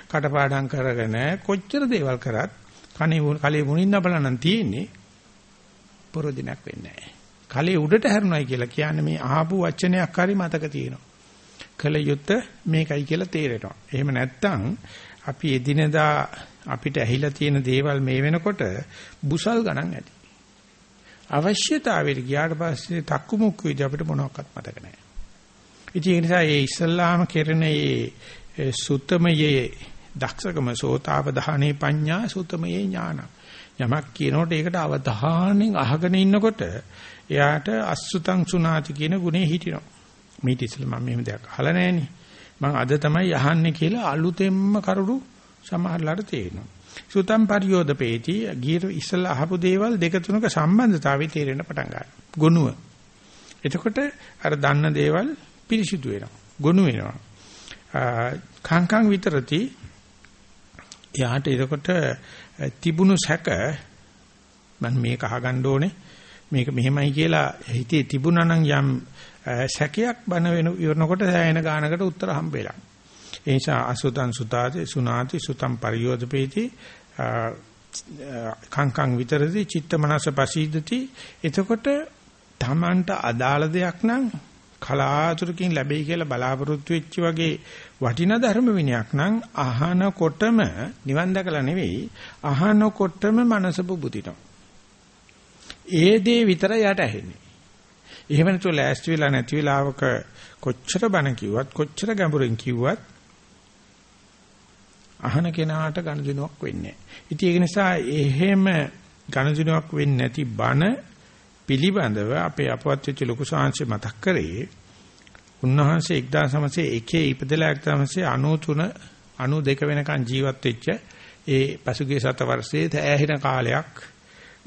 කටපාඩම් කරගෙන කොච්චර දේවල් කරත් කනේ කලේ මුණින්න බලන්න තියෙන්නේ පොරොදිනක් වෙන්නේ නැහැ. කලේ උඩට හැරුණයි කියලා කියන්නේ මේ අහපු වචනයක් හරි මතක තියෙනවා. කල යුත්ත මේකයි කියලා තේරෙනවා. එහෙම නැත්නම් අපි එදිනදා අපිට ඇහිලා තියෙන දේවල් මේ වෙනකොට බුසල් ගණන් ඇති. අවශ්‍යතාවයට ගියාට පස්සේ තක්කු මුක්කු විදිහ අපිට මොනවත් මතක නැහැ. ඉතින් ඒ නිසා මේ ඉස්ලාම කෙරෙන මේ සුත්තමයේ දක්ෂකම සෝතාවධානේ පඤ්ඤා සුත්තමයේ ඥාන. යමක් කියනකොට ඒකට අවධානයෙන් අහගෙන ඉන්නකොට එයාට අසුතං සුනාති කියන ගුණේ හිටිනවා. මේ ඉතිසල මම මෙහෙම දෙයක් අහලා නැහෙනි. මම අද තමයි අහන්නේ කියලා අලුතෙන්ම කරුණු සමහරලාට තේරෙනවා. සුතම් පරියෝදපේති ගියර ඉස්සලා අහපු දේවල් දෙක තුනක සම්බන්ධතාවය තේරෙන්න පටන් ගන්නවා. ගුණුව. එතකොට අර දන්න දේවල් පිරිසිදු වෙනවා. ගොනු වෙනවා. කංකං විතරති එයාට එතකොට තිබුණු සැක මම මේක අහගන්න ඕනේ මේක මෙහෙමයි කියලා හිතේ තිබුණා නම් යම් සැකයක් බන වෙන ඉවරනකොට සෑහෙන ගානකට උත්තර හම්බෙලා. ඒ නිසා අසුතං සුතාති සුනාති සුතං පරියෝධපේති කංකං විතරදී චිත්ත මනස පසීදති එතකොට තමන්ට අදාළ දෙයක් නම් කලාතුරකින් ලැබෙයි කියලා බලාපොරොත්තු වෙච්ච වගේ වටිනා ධර්ම විනයක් නම් අහනකොටම නිවන් දැකලා නෙවෙයි අහනකොටම මනස පුබුතිනවා. ඒ දේ විතර යට ඇහෙන්නේ. එහෙම නැතුව ලෑස්ති වෙලා නැති වෙලාවක කොච්චර බණ කිව්වත් කොච්චර ගැඹුරින් කිව්වත් අහන කෙනාට ගනුදෙනුවක් වෙන්නේ නැහැ. ඉතින් ඒක නිසා එහෙම ගනුදෙනුවක් වෙන්නේ නැති බණ පිළිබඳව අපේ අපවත් වෙච්ච ලොකු ශාංශය මතක් කරේ උන්වහන්සේ 1901 ඉපදලා 1993 92 වෙනකන් ජීවත් වෙච්ච ඒ පසුගිය සත වර්ෂයේ තෑහෙන කාලයක්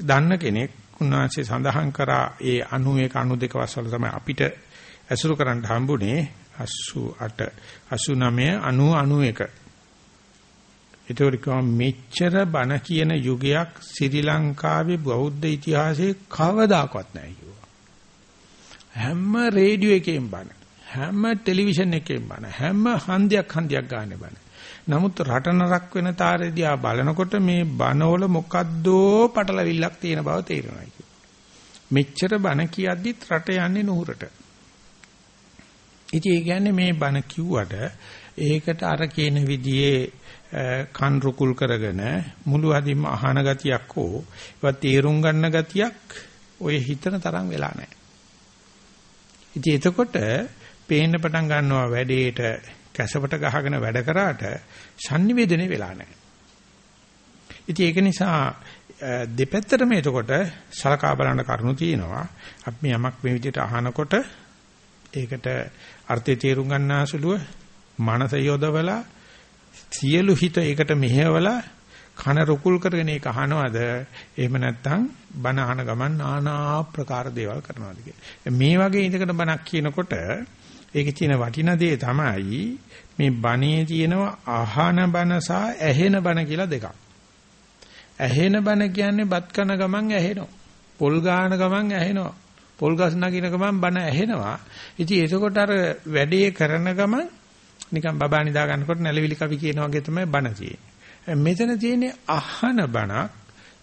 දන්න කෙනෙක් උන්වහන්සේ සඳහන් කරා ඒ 91 92 වසවල තමයි අපිට ඇසුරු කරන්න හම්බුනේ 88 89 90 91 ඒතකොට මෙච්චර බණ කියන යුගයක් ශ්‍රී ලංකාවේ බෞද්ධ ඉතිහාසයේ කවදාකවත් නැහැ කිව්වා. හැම රේඩියෝ එකෙන් බණ, හැම ටෙලිවිෂන් එකෙන් බණ, හැම හන්දියක් හන්දියක් ගන්න බණ. නමුත් රට නරක් වෙන තාරේදී බලනකොට මේ බණවල මොකද්දෝ පටලවිල්ලක් තියෙන බව තේරෙනවා කිව්වා. මෙච්චර බණ කියද්දිත් රට යන්නේ නුහුරට. ඉතින් ඒ කියන්නේ මේ බණ කිව්වට ඒකට අර කියන විදිහේ කන් රුකුල් කරගෙන මුළු අදින්ම අහන ගතියක් හෝ ඒවා තේරුම් ගන්න ගතියක් ඔය හිතන තරම් වෙලා නැහැ. ඉතින් එතකොට පේන්න පටන් ගන්නවා වැඩේට කැසපට ගහගෙන වැඩ කරාට sannivedane වෙලා නැහැ. ඉතින් ඒක නිසා දෙපැත්තටම එතකොට සලකා බලන කරුණු තියෙනවා. අපි යමක් මේ විදිහට අහනකොට ඒකට අර්ථය තේරුම් ගන්නාසුලුව මනස යොදවලා සියලු හිත ඒකට මෙහෙवला කන රුකුල් කරගෙන ඒක අහනවද එහෙම නැත්නම් බන අහන ගමන් নানা ආකාර දේවල් කරනවාද කියලා. මේ වගේ ඉඳකට බණක් කියනකොට ඒකේ තියෙන වටිනා දේ තමයි මේ බණේ තියෙනවා අහන බණ සහ ඇහෙන බණ කියලා දෙකක්. ඇහෙන බණ කියන්නේ බත් කන ගමන් ඇහෙනවා. පොල් ගාන ගමන් ඇහෙනවා. පොල් ගස් නගින ගමන් බණ ඇහෙනවා. ඉතින් එතකොට අර වැඩේ කරන ගමන් නිකන් බබා නිදා ගන්නකොට නැලවිලි කවි කියන වගේ තමයි බණ තියෙන්නේ. මෙතන තියෙන්නේ අහන බණක්.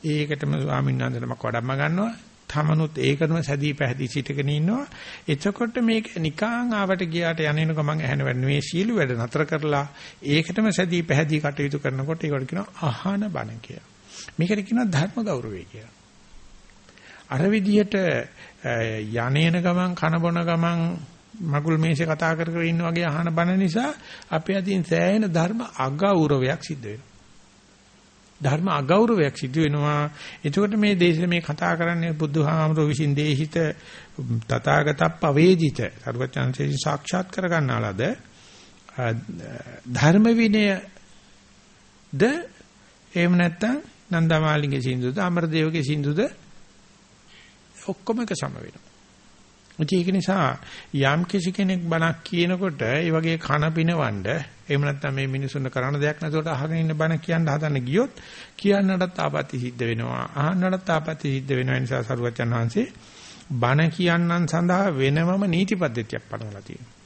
ඒකටම ස්වාමීන් වහන්සේනමක් වඩම්ම ගන්නවා. තමනුත් ඒකටම සැදී පැහැදී සිටගෙන ඉන්නවා. එතකොට මේක නිකං ආවට ගියාට යන්නේන ගමන් ඇහෙන වැඩ නෙවෙයි සීළු වැඩ නතර කරලා ඒකටම සැදී පැහැදී කටයුතු කරනකොට ඒකට කියනවා අහන බණ කියලා. මේකට කියනවා ධර්ම ගෞරවය කියලා. අර විදිහට යන්නේන ගමන් කන බොන ගමන් මගුල් මේසේ කතා කර කර ඉන්න වගේ අහන බන නිසා අපේ අතින් සෑහෙන ධර්ම අගෞරවයක් සිද්ධ වෙනවා. ධර්ම අගෞරවයක් සිදු වෙනවා. එතකොට මේ දේශේ මේ කතා කරන්නේ බුදුහාමරෝ විසින් දේහිත තථාගතප්ප වේදිත සර්වචන්සේ සාක්ෂාත් කර ගන්නාලාද ධර්ම විනය ද එහෙම නැත්නම් නන්දමාලිගේ සින්දුද අමරදේවගේ සින්දුද ඔක්කොම එක සම වෙනවා. ඒක නිසා යම් කිසි කෙනෙක් බණක් කියනකොට ඒ වගේ කන පිනවන්න එහෙම නැත්නම් මේ මිනිසුන් කරන දෙයක් නැතුවට අහගෙන ඉන්න බණ කියන්න හදන්න ගියොත් කියන්නටත් ආපත්‍ය සිද්ධ වෙනවා අහන්නටත් ආපත්‍ය සිද්ධ වෙනවා ඒ නිසා සරුවචන් වහන්සේ බණ කියන්නන් සඳහා වෙනමම නීති පද්ධතියක් පනවලා තියෙනවා.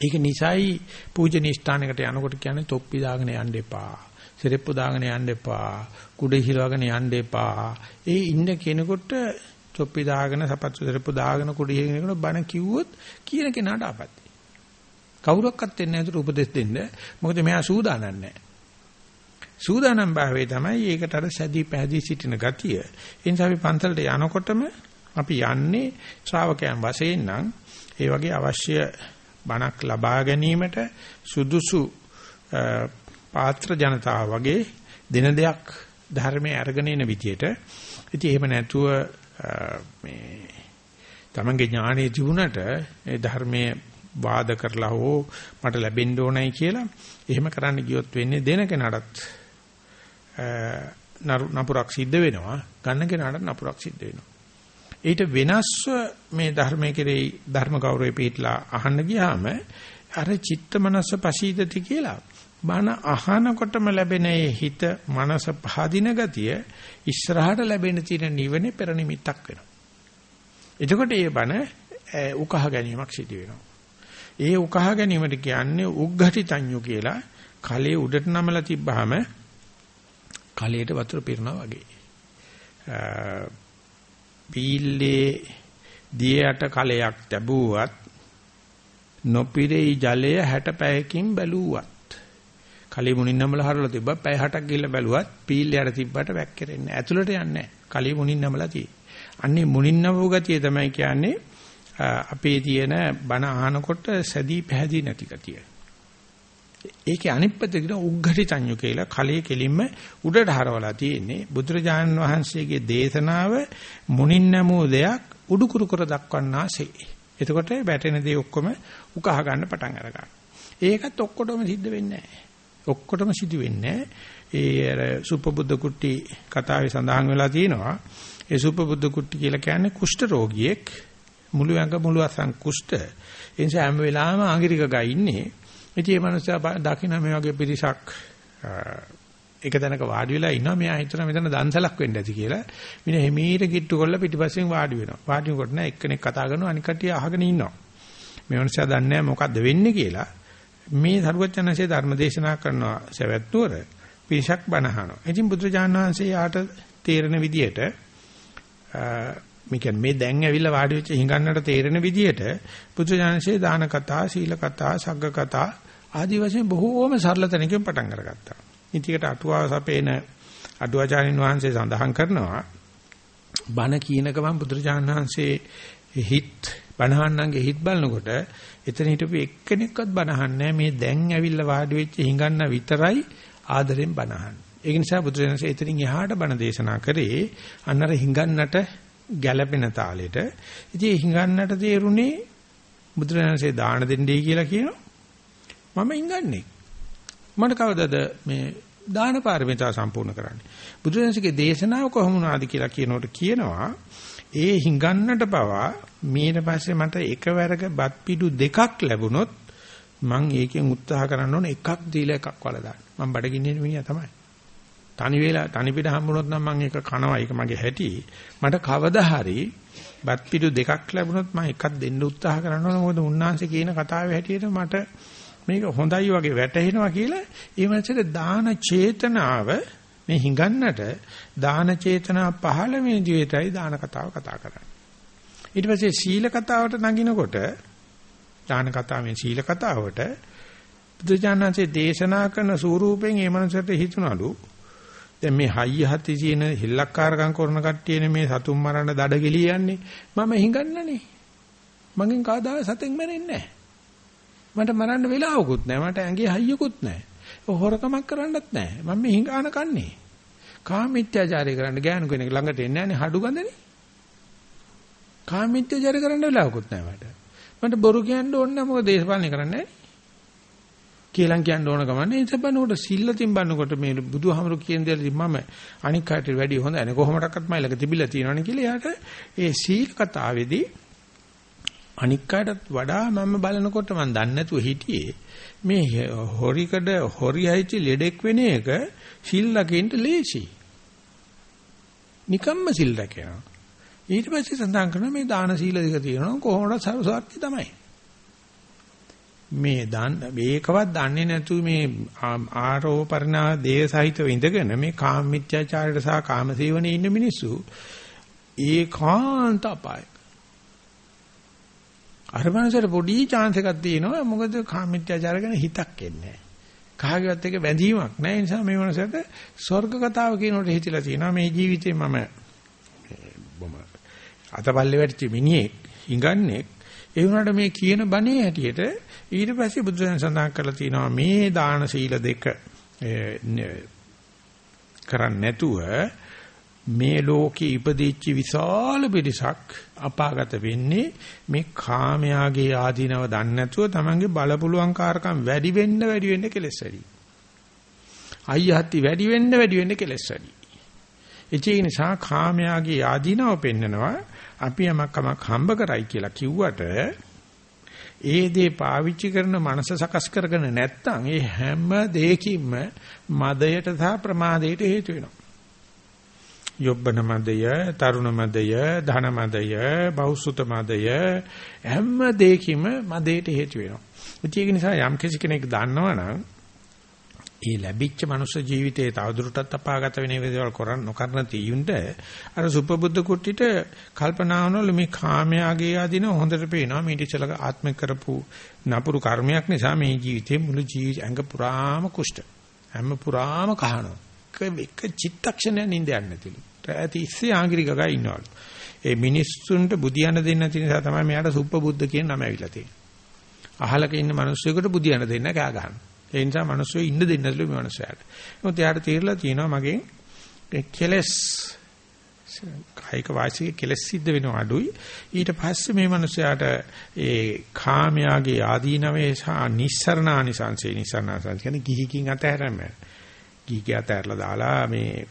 ඒක නිසයි පූජනීය ස්ථානයකට යනකොට කියන්නේ තොප්පි දාගෙන යන්න එපා. සෙරෙප්පු දාගෙන යන්න එපා. කුඩ හිලවගෙන යන්න එපා. ඒ ඉන්න කෙනෙකුට තොප්පි දාගෙන සපත්තු සෙරෙප්පු දාගෙන කුඩ හිලගෙන බණ කිව්වොත් කියන කෙනාට ආපත්‍ය. කවුරක්වත් එන්නේ නැතුව උපදෙස් දෙන්න. මොකද මෙයා සූදානම් නැහැ. සූදානම් භාවයේ තමයි ඒකට අර සැදී පැහැදී සිටින ගතිය. ඒ නිසා අපි පන්සලට යනකොටම අපි යන්නේ ශ්‍රාවකයන් වශයෙන් නම් ඒ වගේ අවශ්‍ය බණක් ලබා ගැනීමට සුදුසු පාත්‍ර ජනතාව වගේ දින දෙයක් ධර්මයේ අරගෙන එන විදියට ඉතින් එහෙම නැතුව මේ තමන්ගේ ඥානෙ ජීුණට ඒ ධර්මයේ වාද කරලා හෝ මට ලැබෙන්න ඕනයි කියලා එහෙම කරන්න ගියොත් වෙන්නේ දෙන කෙනාටත් නපුරක් සිද්ධ වෙනවා ගන්න කෙනාට නපුරක් සිද්ධ වෙනවා. ඊට වෙනස්ව මේ ධර්මයේ කෙරෙහි ධර්ම ගෞරවය පිටලා අහන්න ගියාම අර චිත්ත මනස පසීදති කියලා බණ අහනකොටම ලැබෙන හිත මනස පහදින ගතිය ඉස්සරහට ලැබෙන තියෙන නිවනේ පෙර නිමිත්තක් වෙනවා. එතකොට ඒ බණ උකහා ගැනීමක් සිදු වෙනවා. ඒ උකහා ගැනීමට කියන්නේ උග්ඝටිතඤ්ඤු කියලා කලයේ උඩට නමලා තිබ්බහම කලයට වතුර පිරනවා වගේ. පීල්ලේ දියට කලයක් ලැබුවත් නොපිරෙයි ජලය 60 පැයකින් බැලුවත් කලී මුණින් නමල හරලා තිබ්බා පැය 60ක් ගිහිල්ලා බැලුවත් පීල්ලයට තිබ්බට වැක්කෙරෙන්නේ ඇතුළට යන්නේ නැහැ කලී මුණින් නමලා තියෙන්නේ අන්නේ මුණින් නමව ගතිය තමයි කියන්නේ අපේ තියෙන බණ අහනකොට සැදී පැහැදී නැති ගතිය ඒකේ අනිත් පැත්තට උග්ඝටි තඤ්ඤු කියලා කලයේ කෙලින්ම උඩට හරවලා තියෙන්නේ බුදුරජාණන් වහන්සේගේ දේශනාව මුණින් නැමූ දෙයක් උඩුකුරු කර දක්වන්නාසේ. එතකොට වැටෙන දේ ඔක්කොම උකහා ගන්න පටන් අර ගන්නවා. ඒකත් ඔක්කොටම සිද්ධ වෙන්නේ නැහැ. ඔක්කොටම සිදු වෙන්නේ ඒ අර සුපබුද්ධ කුට්ටි කතාවේ සඳහන් වෙලා තියෙනවා. ඒ සුපබුද්ධ කුට්ටි කියලා කියන්නේ කුෂ්ඨ රෝගියෙක් මුළු ඇඟ මුළු අසං කුෂ්ඨ. ඒ නිසා හැම වෙලාවෙම ආගිරික ගා ඉන්නේ ඉතින් මේ මනුස්සයා දකින්න මේ වගේ පිරිසක් එක තැනක වාඩි වෙලා ඉන්නවා මෙයා හිතනවා මෙතන දන්සලක් වෙන්න ඇති කියලා. මින හිමීට කිට්ටු කරලා පිටිපස්සෙන් වාඩි වෙනවා. වාඩි වෙනකොට නෑ එක්කෙනෙක් කතා කරනවා අනික කටිය අහගෙන ඉන්නවා. මේ මනුස්සයා දන්නේ නෑ මොකද්ද වෙන්නේ කියලා. මේ සරුවචනසේ ධර්ම දේශනා කරනවා සවැත්නුවර පිරිසක් බණහනවා. ඉතින් බුදුරජාණන් වහන්සේ යාට තේරෙන විදියට මේ කියන්නේ මේ දැන් ඇවිල්ලා වාඩි වෙච්ච හිඟන්නට තේරෙන විදියට බුදුජානකසේ දාන කතා, සීල කතා, සග්ග කතා ආදී වශයෙන් බොහෝම සරල තැනකින් පටන් අරගත්තා. ඉතිකට අටුවාව සපේන අටුවාචාරින් වහන්සේ සඳහන් කරනවා බණ කියන ගමන් බුදුරජාණන් වහන්සේ හිත් බණහන්නන්ගේ හිත් බලනකොට එතන හිටපු එක්කෙනෙක්වත් බණහන්නේ මේ දැන් ඇවිල්ලා වාඩි වෙච්ච හිඟන්න විතරයි ආදරෙන් බණහන්නේ. ඒ නිසා බුදුරජාණන්සේ එතනින් එහාට බණ දේශනා කරේ අන්නර හිඟන්නට ගැළපෙන තාලෙට. ඉතින් හිඟන්නට තේරුනේ බුදුරජාණන්සේ දාන දෙන්නයි කියලා කියනවා. මම හිඟන්නේ. මට කවදද මේ දාන පාරමිතා සම්පූර්ණ කරන්නේ. බුදුරජාණන්සේගේ දේශනාව කොහොම වුණාද කියලා කියනකොට කියනවා ඒ හිඟන්නට පවා ඊට පස්සේ මට එකවරක බත් පිටු දෙකක් ලැබුණොත් මං ඒකෙන් උත්සාහ කරන්න ඕන එකක් දීලා එකක් වලදාන්න. මම බඩගින්නේ මිනිහා තමයි. තනි වේලා තනි පිට හම්බුනොත් නම් මම ඒක කනවා ඒක මගේ හැටි. මට කවදා හරි බත් පිටු දෙකක් ලැබුණොත් මම එකක් දෙන්න උත්සාහ කරනවා මොකද උන්වහන්සේ කියන කතාවේ හැටියට මට මේක හොඳයි වගේ වැටහෙනවා කියලා ඒ මනසට දාන චේතනාව මේ හිඟන්නට දාන චේතනා පහළ මේ ජීවිතයි දාන කතාව කතා කරන්නේ. ඊට පස්සේ සීල කතාවට නගිනකොට දාන කතාවෙන් සීල කතාවට බුදුජානනාංශයේ දේශනා කරන ස්වරූපෙන් ඒ මනසට හිතුණලු දැන් මේ හයිය හති තියෙන හිල්ලක්කාරකම් කරන කට්ටියනේ මේ සතුන් මරන්න දඩ ගෙලියන්නේ. මම හිඟන්නනේ. මගෙන් කවදා සතෙන් මැරෙන්නේ නැහැ. මට මරන්න වෙලාවකුත් නැහැ. මට ඇඟේ හයියකුත් නැහැ. හොරකමක් කරන්නත් නැහැ. මම මේ හිඟාන කන්නේ. කාමීත්‍යාචාරය කරන්න ගෑනු කෙනෙක් ළඟට එන්නේ නැහනේ හඩු ගඳනේ. කාමීත්‍යාචාරය කරන්න වෙලාවකුත් නැහැ මට. මට බොරු කියන්න ඕනේ නැහැ මොකද දේශපාලනය කරන්නේ නැහැ. කියලා කියන්න ඕන ගමන්නේ ඒ සබනකොට සිල්ලතින් බන්නකොට මේ බුදුහාමරු කියන දේ මම අනික් කාට වැඩිය හොඳ නැහැ කොහොමඩක්වත් මයිලක තිබිලා තියෙනවනේ කියලා එයාට ඒ සීල කතාවේදී අනික් කාටත් වඩා මම බලනකොට මම දන්නේ නැතුව හිටියේ මේ හොරිකඩ හොරියයිචි ලෙඩෙක් වෙන එක සිල් ලකින්ට ලේසි. නිකම්ම සිල් රැකෙනවා ඊට පස්සේ සඳහන් කරන මේ දාන සීල දෙක තියෙනවා කොහොමද සර්වසාර්ථි තමයි. මේ දන් මේකවත් දන්නේ නැතු මේ ආරෝපරණා දේහ සහිතව ඉඳගෙන මේ කාම මිත්‍යාචාරයට සහ කාම සේවනයේ ඉන්න මිනිස්සු ඒකාන්ත අපාය. අර මනසට පොඩි chance එකක් තියෙනවා. මොකද කාම මිත්‍යාචාර ගැන හිතක් එන්නේ කාගේවත් එක බැඳීමක් නැහැ. ඒ නිසා මේ මනසට ස්වර්ග කතාව කියනකොට හිතලා තියෙනවා. මේ ජීවිතේ මම බොම අතපල්ලේ වැටිච්ච මිනිහෙක් හිඟන්නේ ඒ වුණාට මේ කියන බණේ හැටියට ඊට පස්සේ බුදුසසුන සඳහන් කරලා තියෙනවා මේ දාන සීල දෙක කරන්නේ නැතුව මේ ලෝකේ ඉපදිච්ච විශාල පිරිසක් අපාගත වෙන්නේ මේ කාමයාගේ ආධිනව දන්නේ නැතුව තමන්ගේ බලපුලුවන්කාරකම් වැඩි වෙන්න වැඩි වෙන්න කෙලස් වැඩි. අයියහත්ති වැඩි වෙන්න වැඩි වෙන්න කෙලස් වැඩි. ඒ නිසා කාමයාගේ ආධිනව පෙන්නනවා අපි යමක් කමක් හම්බ කරයි කියලා කිව්වට ඒ දේ පාවිච්චි කරන මනස සකස් කරගෙන නැත්නම් ඒ හැම දෙයකින්ම මදයට සහ ප්‍රමාදයට හේතු වෙනවා. යොබ්බන මදය, තරුණ මදය, ධන මදය, බෞසුත මදය හැම දෙයකින්ම මදයට හේතු වෙනවා. ඒක නිසා යම් කෙනෙක් දන්නවනම් ඒ ලැබිච්ච මනුෂ්‍ය ජීවිතයේ තවදුරටත් අපාගත වෙන දේවල් කරන්න නොකරන තියුන්ට අර සුපබුද්ධ කුට්ටිට කල්පනාවනවල මේ කාමයාගේ ආදින හොඳට පේනවා. මේ ඉතිචල ආත්ම කරපු නපුරු කර්මයක් නිසා මේ ජීවිතේ මුළු ජීවිත ඇඟ පුරාම කුෂ්ඨ. හැම පුරාම කහනවා. එක චිත්තක්ෂණයක් නිඳ යන්නේ නැතිලු ඇති ඉස්සේ ආගිරි ගගා ඉන්නවලු ඒ මිනිස්සුන්ට බුදියන දෙන්න තියෙන නිසා තමයි මෙයාට සුපබුද්ධ කියන නම ඇවිල්ලා තියෙන්නේ අහලක ඉන්න මිනිස්සුෙකුට බුදියන දෙන්න කෑ ගන්නවා ඒ නිසා මිනිස්සු ඉන්න දෙන්න නැතුළු මේ මිනිස්සයාට. මොකද එයාට තීරලා තියෙනවා මගෙන් කෙලස් කායික වාචික කෙලස් සිද්ධ වෙනවා අඩුයි. ඊට පස්සේ මේ මිනිස්සයාට ඒ කාමයාගේ ආදීනවේ සහ නිස්සරණානිසංසේ නිස්සරණානිසංස කියන්නේ ගිහිකින් අතහැරම. ගිහිගියත් ඇරලා දාලා මේ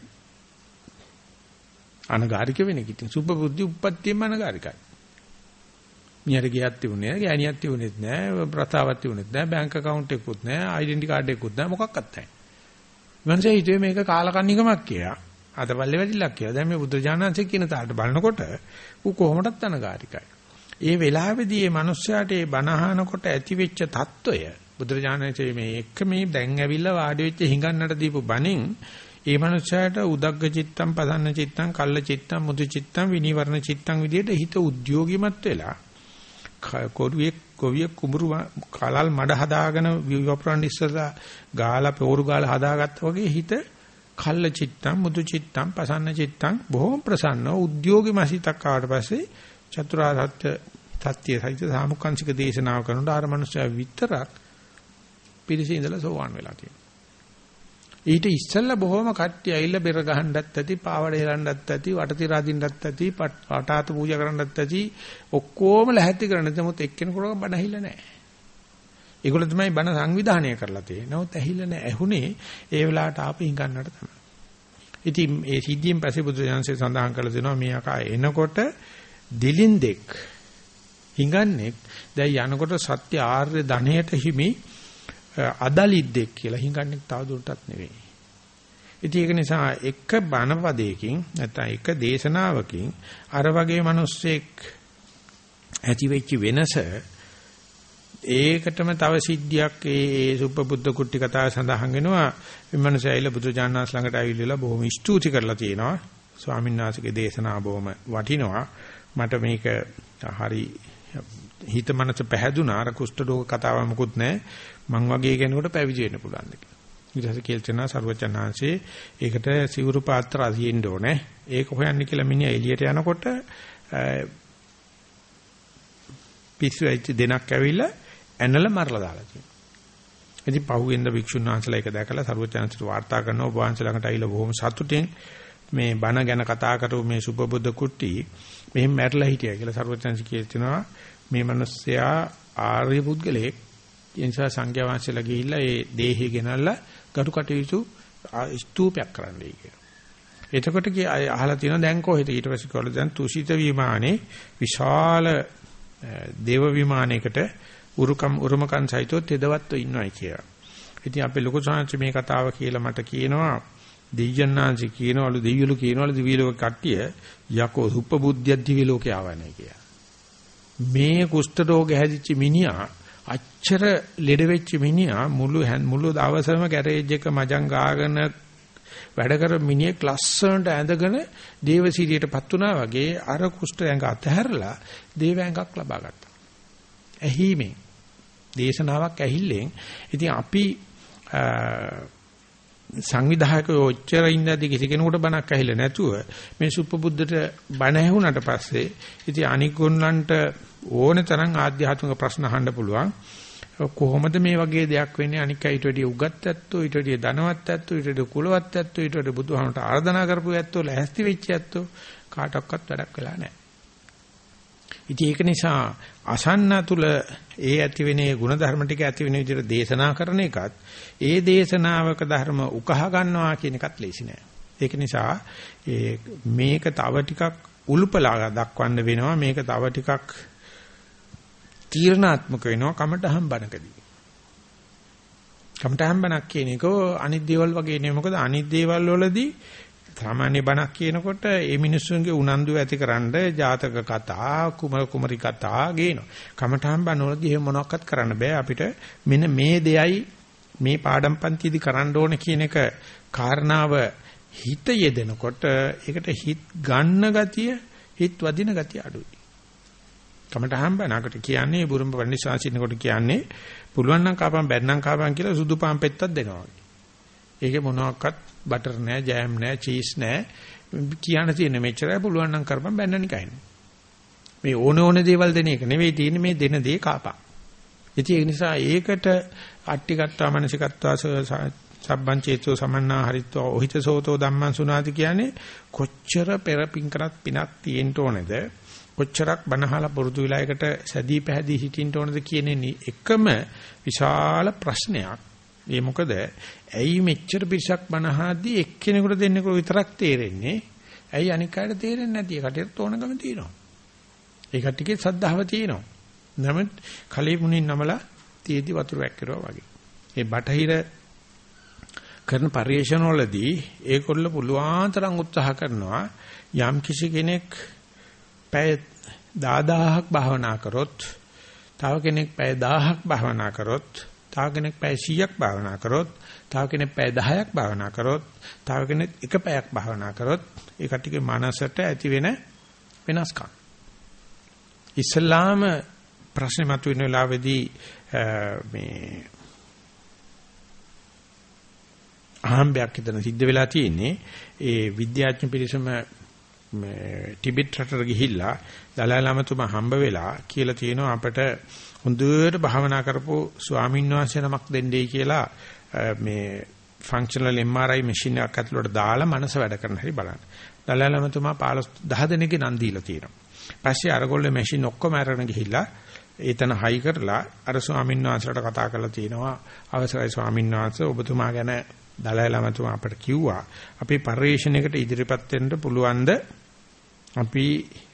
අනගාരിക වෙන කිටි සුභ බුද්ධි උප්පත්තියම අනගාരികයි. මියර ගියත් තිබුණේ නෑ, ගෑණියක් තිබුණෙත් නෑ, ප්‍රතාවක් තිබුණෙත් නෑ, බැංක account එකකුත් නෑ, identity card එකකුත් නෑ මොකක්වත් නැහැ. මංසේ හිතුවේ මේක කාලකන්නිකමක් කියලා. අතපල්ලේ වැඩිලක් කියලා. දැන් මේ බුදුජානන්සේ කියන තාලට බලනකොට ඌ කොහොමදත් අනගාരികයි. ඒ වෙලාවේදී මේ මිනිස්යාට ඒ බණහනකොට ඇතිවෙච්ච తত্ত্বය බුදුරජාණන්සේ මේ එක මේ දැන් ඇවිල්ලා වාඩි වෙච්ච හිඟන්නට දීපු බණින් ඒ මනුස්සයාට උදග්ග චිත්තම් පදන්න චිත්තම් කල්ල චිත්තම් මුදු චිත්තම් විනීවරණ චිත්තම් විදියට හිත උද්‍යෝගිමත් වෙලා කොරුවේ කොවිය කුඹුරු කලල් මඩ හදාගෙන විවපරන් ඉස්සලා ගාලා පෝරු ගාලා හදාගත්තා වගේ හිත කල්ල චිත්තම් මුදු චිත්තම් පසන්න චිත්තම් බොහොම ප්‍රසන්න උද්‍යෝගී මාසිතක් ආවට පස්සේ චතුරාර්ය සත්‍ය සහිත සාමුක්ඛංශික දේශනාව කරනකොට ආර මනුස්සයා විතරක් පිළිසෙ ඉඳලා සෝවාන් වෙලා තියෙනවා ඊට ඉස්සෙල්ලා බොහොම කට්ටිය ඇවිල්ලා බෙර ගහන්නත් ඇති, පාවඩ හෙලන්නත් ඇති, වටතිර අදින්නත් ඇති, පටාත පූජා කරන්නත් ඇති, ඔක්කොම ලැහැත්ති කරන්න නමුත් එක්කෙනෙකුට බණ ඇහිලා නැහැ. ඒගොල්ලෝ තමයි බණ සංවිධානය කරලා තියෙන්නේ. නමුත් ඇහිලා නැහැ. ඇහුනේ ඒ වෙලාවට ආපු හිඟන්නට තමයි. ඉතින් ඒ සිද්ධියෙන් පස්සේ බුදු දහමසේ සඳහන් කරලා දෙනවා මේ අකා එනකොට දිලින්දෙක් හිඟන්නේ දැන් යනකොට සත්‍ය ආර්ය ධනයට හිමි අදලිද්දෙක් කියලා හිඟන්නේ තවදුරටත් නෙවෙයි. ඉතින් ඒක නිසා එක බණපදයකින් නැත්නම් එක දේශනාවකින් අර වගේ මිනිස්සෙක් ඇති වෙච්ච වෙනස ඒකටම තව සිද්ධියක් ඒ සුපබුද්ධ කුට්ටි කතාව සඳහන් වෙනවා. විමනස ඇවිල්ලා බුදුජානනාස් ළඟට ඇවිල්ලා බොහොම ස්තුති කරලා තියෙනවා. ස්වාමීන් වහන්සේගේ දේශනාව බොහොම වටිනවා. මට මේක හරි හිත මනස පැහැදුනා. අර කුෂ්ඨ රෝග කතාව මොකුත් නැහැ. මං වගේ කෙනෙකුට පැවිදි වෙන්න පුළුවන් දෙක. ඊට පස්සේ කියලා තියෙනවා සරුවචනාංශේ ඒකට සිවුරු පාත්‍ර අදින්න ඕනේ. ඒක හොයන්න කියලා මිනිහා එළියට යනකොට පිස්සු ඇවිත් දෙනක් ඇවිල්ලා ඇනලා මරලා දාලා තියෙනවා. ඉතින් පහුවෙන්ද වික්ෂුන් වහන්සේලා ඒක දැකලා සරුවචනාංශට වාර්තා කරනවා ඔබ වහන්සේ ළඟට ඇවිල්ලා බොහොම සතුටින් මේ බණ ගැන කතා කරපු මේ සුබබුද්ධ කුට්ටි මෙහෙම මැරලා හිටියා කියලා සරුවචනාංශ කියනවා මේ මිනිස්සයා ආර්ය පුද්ගලයෙක් ඒ නිසා සංඝයා වහන්සේලා ගිහිල්ලා ඒ දේහය ගෙනල්ලා ගරු කටයුතු ස්තූපයක් කරන්නයි කියලා. එතකොට කී අහලා තියෙනවා දැන් කොහෙද ඊට පස්සේ කොහොමද දැන් තුසිත විමානේ විශාල දේව විමානයකට උරුකම් උරුමකන් සහිතව තෙදවත්ව ඉන්නවයි කියලා. ඉතින් අපේ ලොකු සාංශ මේ කතාව කියලා මට කියනවා දෙයයන්ාංශ කියනවලු දෙවියලු කියනවලු දිවිලෝක කට්ටිය යකෝ සුප්පබුද්ධිය දිවිලෝකේ ආවනේ කියලා. මේ කුෂ්ඨ රෝග හැදිච්ච මිනිහා අච්චර ලෙඩ වෙච්ච මිනිහා මුළු මුළු දවසම ගෑරේජ් එක මජං ගාගෙන වැඩ කර මිනිහෙක් ලස්සනට ඇඳගෙන දේවසිරියටපත් වුණා වගේ අර කුෂ්ඨ ඇඟ අතහැරලා දේව ඇඟක් ලබා ගත්තා. ඇහිමෙන් දේශනාවක් ඇහිල්ලෙන් ඉතින් අපි සංවිධායකයෝ ඔච්චර ඉඳදී කිසි කෙනෙකුට බණක් ඇහිලා නැතුව මේ සුප්පබුද්ධට බණ ඇහුණට පස්සේ ඉතින් අනික් ගොන්නන්ට ඕන තරම් ආධ්‍යාත්මික ප්‍රශ්න අහන්න පුළුවන් කොහොමද මේ වගේ දෙයක් වෙන්නේ අනික් අය ඊට වැඩිය උගත් ඇත්තෝ ඊට වැඩිය ධනවත් ඇත්තෝ ඊට වැඩිය කුලවත් ඇත්තෝ ඊට වැඩිය බුදුහාමට ආර්දනා කරපු ඇත්තෝ ලැහැස්ති වෙච්ච ඇත්තෝ කාටවත් වැඩක් වෙලා නැහැ. ඉතින් ඒක නිසා අසන්න තුල ඒ ඇති වෙනේ ಗುಣධර්ම ටික ඇති වෙන විදිහට දේශනා කරන එකත් ඒ දේශනාවක ධර්ම උකහා ගන්නවා කියන එකත් ලේසි නෑ. ඒක නිසා මේක තව ටිකක් උල්පලා දක්වන්න වෙනවා මේක තව ටිකක් තීරණාත්මක වෙනවා කමටහම් බණකදී. කමටහම් බණක් කියන එක අනිත් දේවල් වගේ නෙවෙයි මොකද අනිත් දේවල් වලදී සාමාන්‍ය බණක් කියනකොට ඒ මිනිස්සුන්ගේ උනන්දු ඇතිකරනද ජාතක කතා කුමර කුමරි කතා ගේනවා. කමඨහම් බණවලදී එහෙම මොනවක්වත් කරන්න බෑ අපිට මෙන්න මේ දෙයයි මේ පාඩම් පන්තියේදී කරන්න ඕන කියන එක කාරණාව හිත යෙදෙනකොට ඒකට හිත ගන්න ගතිය හිත වදින ගතිය අඩුයි. කමඨහම් බණකට කියන්නේ බුරුම්බ වන්නිසාසිනකොට කියන්නේ පුළුවන් නම් කාපම් බැන්නම් කාපම් කියලා සුදු පාන් පෙත්තක් දෙනවා. ඒකේ මොනවාක්වත් බටර් නෑ, ජෑම් නෑ, චීස් නෑ. කියන්න තියෙන මෙච්චරයි පුළුවන් නම් කරපම් බැන්න නිකයි. මේ ඕන ඕන දේවල් දෙන එක නෙවෙයි තියෙන්නේ මේ දෙන දේ කාපා. ඉතින් ඒ නිසා ඒකට අට්ටිකත්තා මනසිකත්වා සබ්බං චේතෝ සමන්නා හරිත්වා ඔහිතසෝතෝ ධම්මං සුනාති කියන්නේ කොච්චර පෙරපින් කරත් පිනක් තියෙන්න ඕනේද කොච්චරක් බනහලා පුරුදු විලායකට සැදී පැහැදී හිටින්න ඕනද කියන එකම විශාල ප්‍රශ්නයක් ඒ මොකද ඇයි මෙච්චර පිරිසක් බනහද්දී එක්කෙනෙකුට දෙන්නෙකුට විතරක් තේරෙන්නේ? ඇයි අනික් අයට තේරෙන්නේ නැති? ඒකට ඕනකම තියෙනවා. ඒ කට්ටියගේ සද්ධාව තියෙනවා. නමුත් කලී මුණින් නමලා තියේදි වතුර වැක්කිරුවා වගේ. ඒ බටහිර කරන පරිශ්‍රණ වලදී ඒකොල්ල පුළුවන් තරම් උත්සාහ කරනවා යම් කිසි කෙනෙක් පැය 10000ක් භාවනා කරොත් තව කෙනෙක් පැය 1000ක් භාවනා කරොත් තව කෙනෙක් පැය 100ක් භාවනා කරොත්, තව කෙනෙක් පැය 10ක් භාවනා කරොත්, තව කෙනෙක් එක පැයක් භාවනා කරොත්, ඒ කට්ටියගේ මනසට ඇති වෙන වෙනස්කම්. ඉස්ලාම ප්‍රශ්නේ මතුවෙන වෙලාවේදී මේ අහම්බයක් හිතන සිද්ධ වෙලා තියෙන්නේ ඒ විද්‍යාඥ පිරිසම ටිබෙට් රටට ගිහිල්ලා දලයි ලාමතුමා හම්බ වෙලා කියලා තියෙනවා අපිට හොඳට භාවනා කරපු ස්වාමීන් වහන්සේ නමක් දෙන්නයි කියලා මේ ෆන්ක්ෂනල් MRI මැෂින් එකක් ඇතුළට දාලා මනස වැඩ කරන හැටි බලන්න. දලයි ලාමතුමා 15 10 දෙනෙක්ගේ නම් දීලා තියෙනවා. පස්සේ අරගොල්ලෝ මැෂින් ඔක්කොම අරගෙන ගිහිල්ලා ඒතන හයි කරලා අර ස්වාමීන් වහන්සේට කතා කරලා තියෙනවා අවසරයි ස්වාමීන් වහන්සේ ඔබතුමා ගැන දලයි ලාමතුමා අපට කිව්වා අපි පරිශ්‍රණයකට ඉදිරිපත් වෙන්න පුළුවන්ද අපි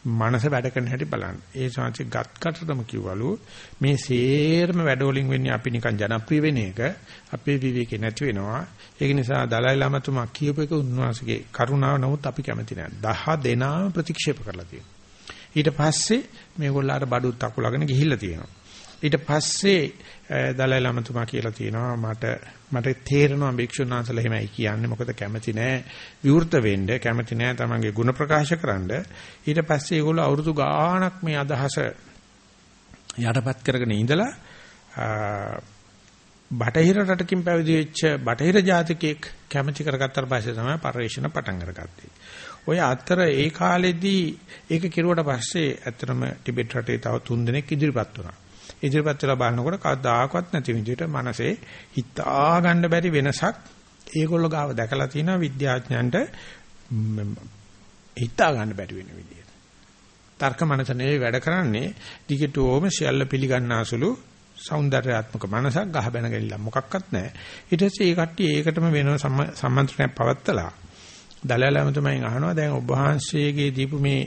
මනස වැඩ කරන හැටි බලන්න. ඒ ශාන්ති ගත් කටටම කිව්වලු මේ සේරම වැඩ වලින් වෙන්නේ අපි නිකන් ජනප්‍රිය වෙන එක අපේ විවේකේ නැති වෙනවා. ඒක නිසා දලයි ලාමතුමා කියපු එක උන්වහන්සේගේ කරුණාව නමුත් අපි කැමති නෑ. දහ දෙනාම ප්‍රතික්ෂේප කරලා තියෙනවා. ඊට පස්සේ මේගොල්ලාට බඩුත් අකුලගෙන ගිහිල්ලා තියෙනවා. ඊට පස්සේ දලයි ලාමතුමා කියලා තියෙනවා මට මට තේරෙනවා භික්ෂුන් වහන්සේලා එහෙමයි කියන්නේ මොකද කැමති නෑ විවෘත වෙන්න කැමති නෑ තමන්ගේ ಗುಣ ප්‍රකාශ කරන්න ඊට පස්සේ ඒගොල්ලෝ අවුරුදු ගාණක් මේ අදහස යටපත් කරගෙන ඉඳලා බටහිර රටකින් පැවිදි වෙච්ච බටහිර ජාතිකයෙක් කැමැති කරගත්තාට පස්සේ තමයි පරිශ්‍රණ පටන් අරගත්තේ. ඔය අතර ඒ කාලෙදී ඒක කෙරුවට පස්සේ ඇත්තටම ටිබෙට් රටේ තව තුන් දෙනෙක් ඉදිරිපත් වුණා. ඉදිරිපත් වෙලා බලනකොට කවදාකවත් නැති විදිහට මනසේ හිතා ගන්න බැරි වෙනසක් ඒගොල්ලෝ ගාව දැකලා තියෙනවා විද්‍යාඥයන්ට හිතා ගන්න බැරි වෙන විදිහට. තර්ක මනස නෙවෙයි වැඩ කරන්නේ දිගටම සියල්ල පිළිගන්නාසුළු సౌందర్యාත්මක මනසක් ගහ බැන ගැලිලා මොකක්වත් නැහැ. ඊට පස්සේ ඒ කට්ටිය ඒකටම වෙන සම්මන්ත්‍රණයක් පවත්තලා දලලම තමයි අහනවා දැන් ඔබ වහන්සේගේ දීපු මේ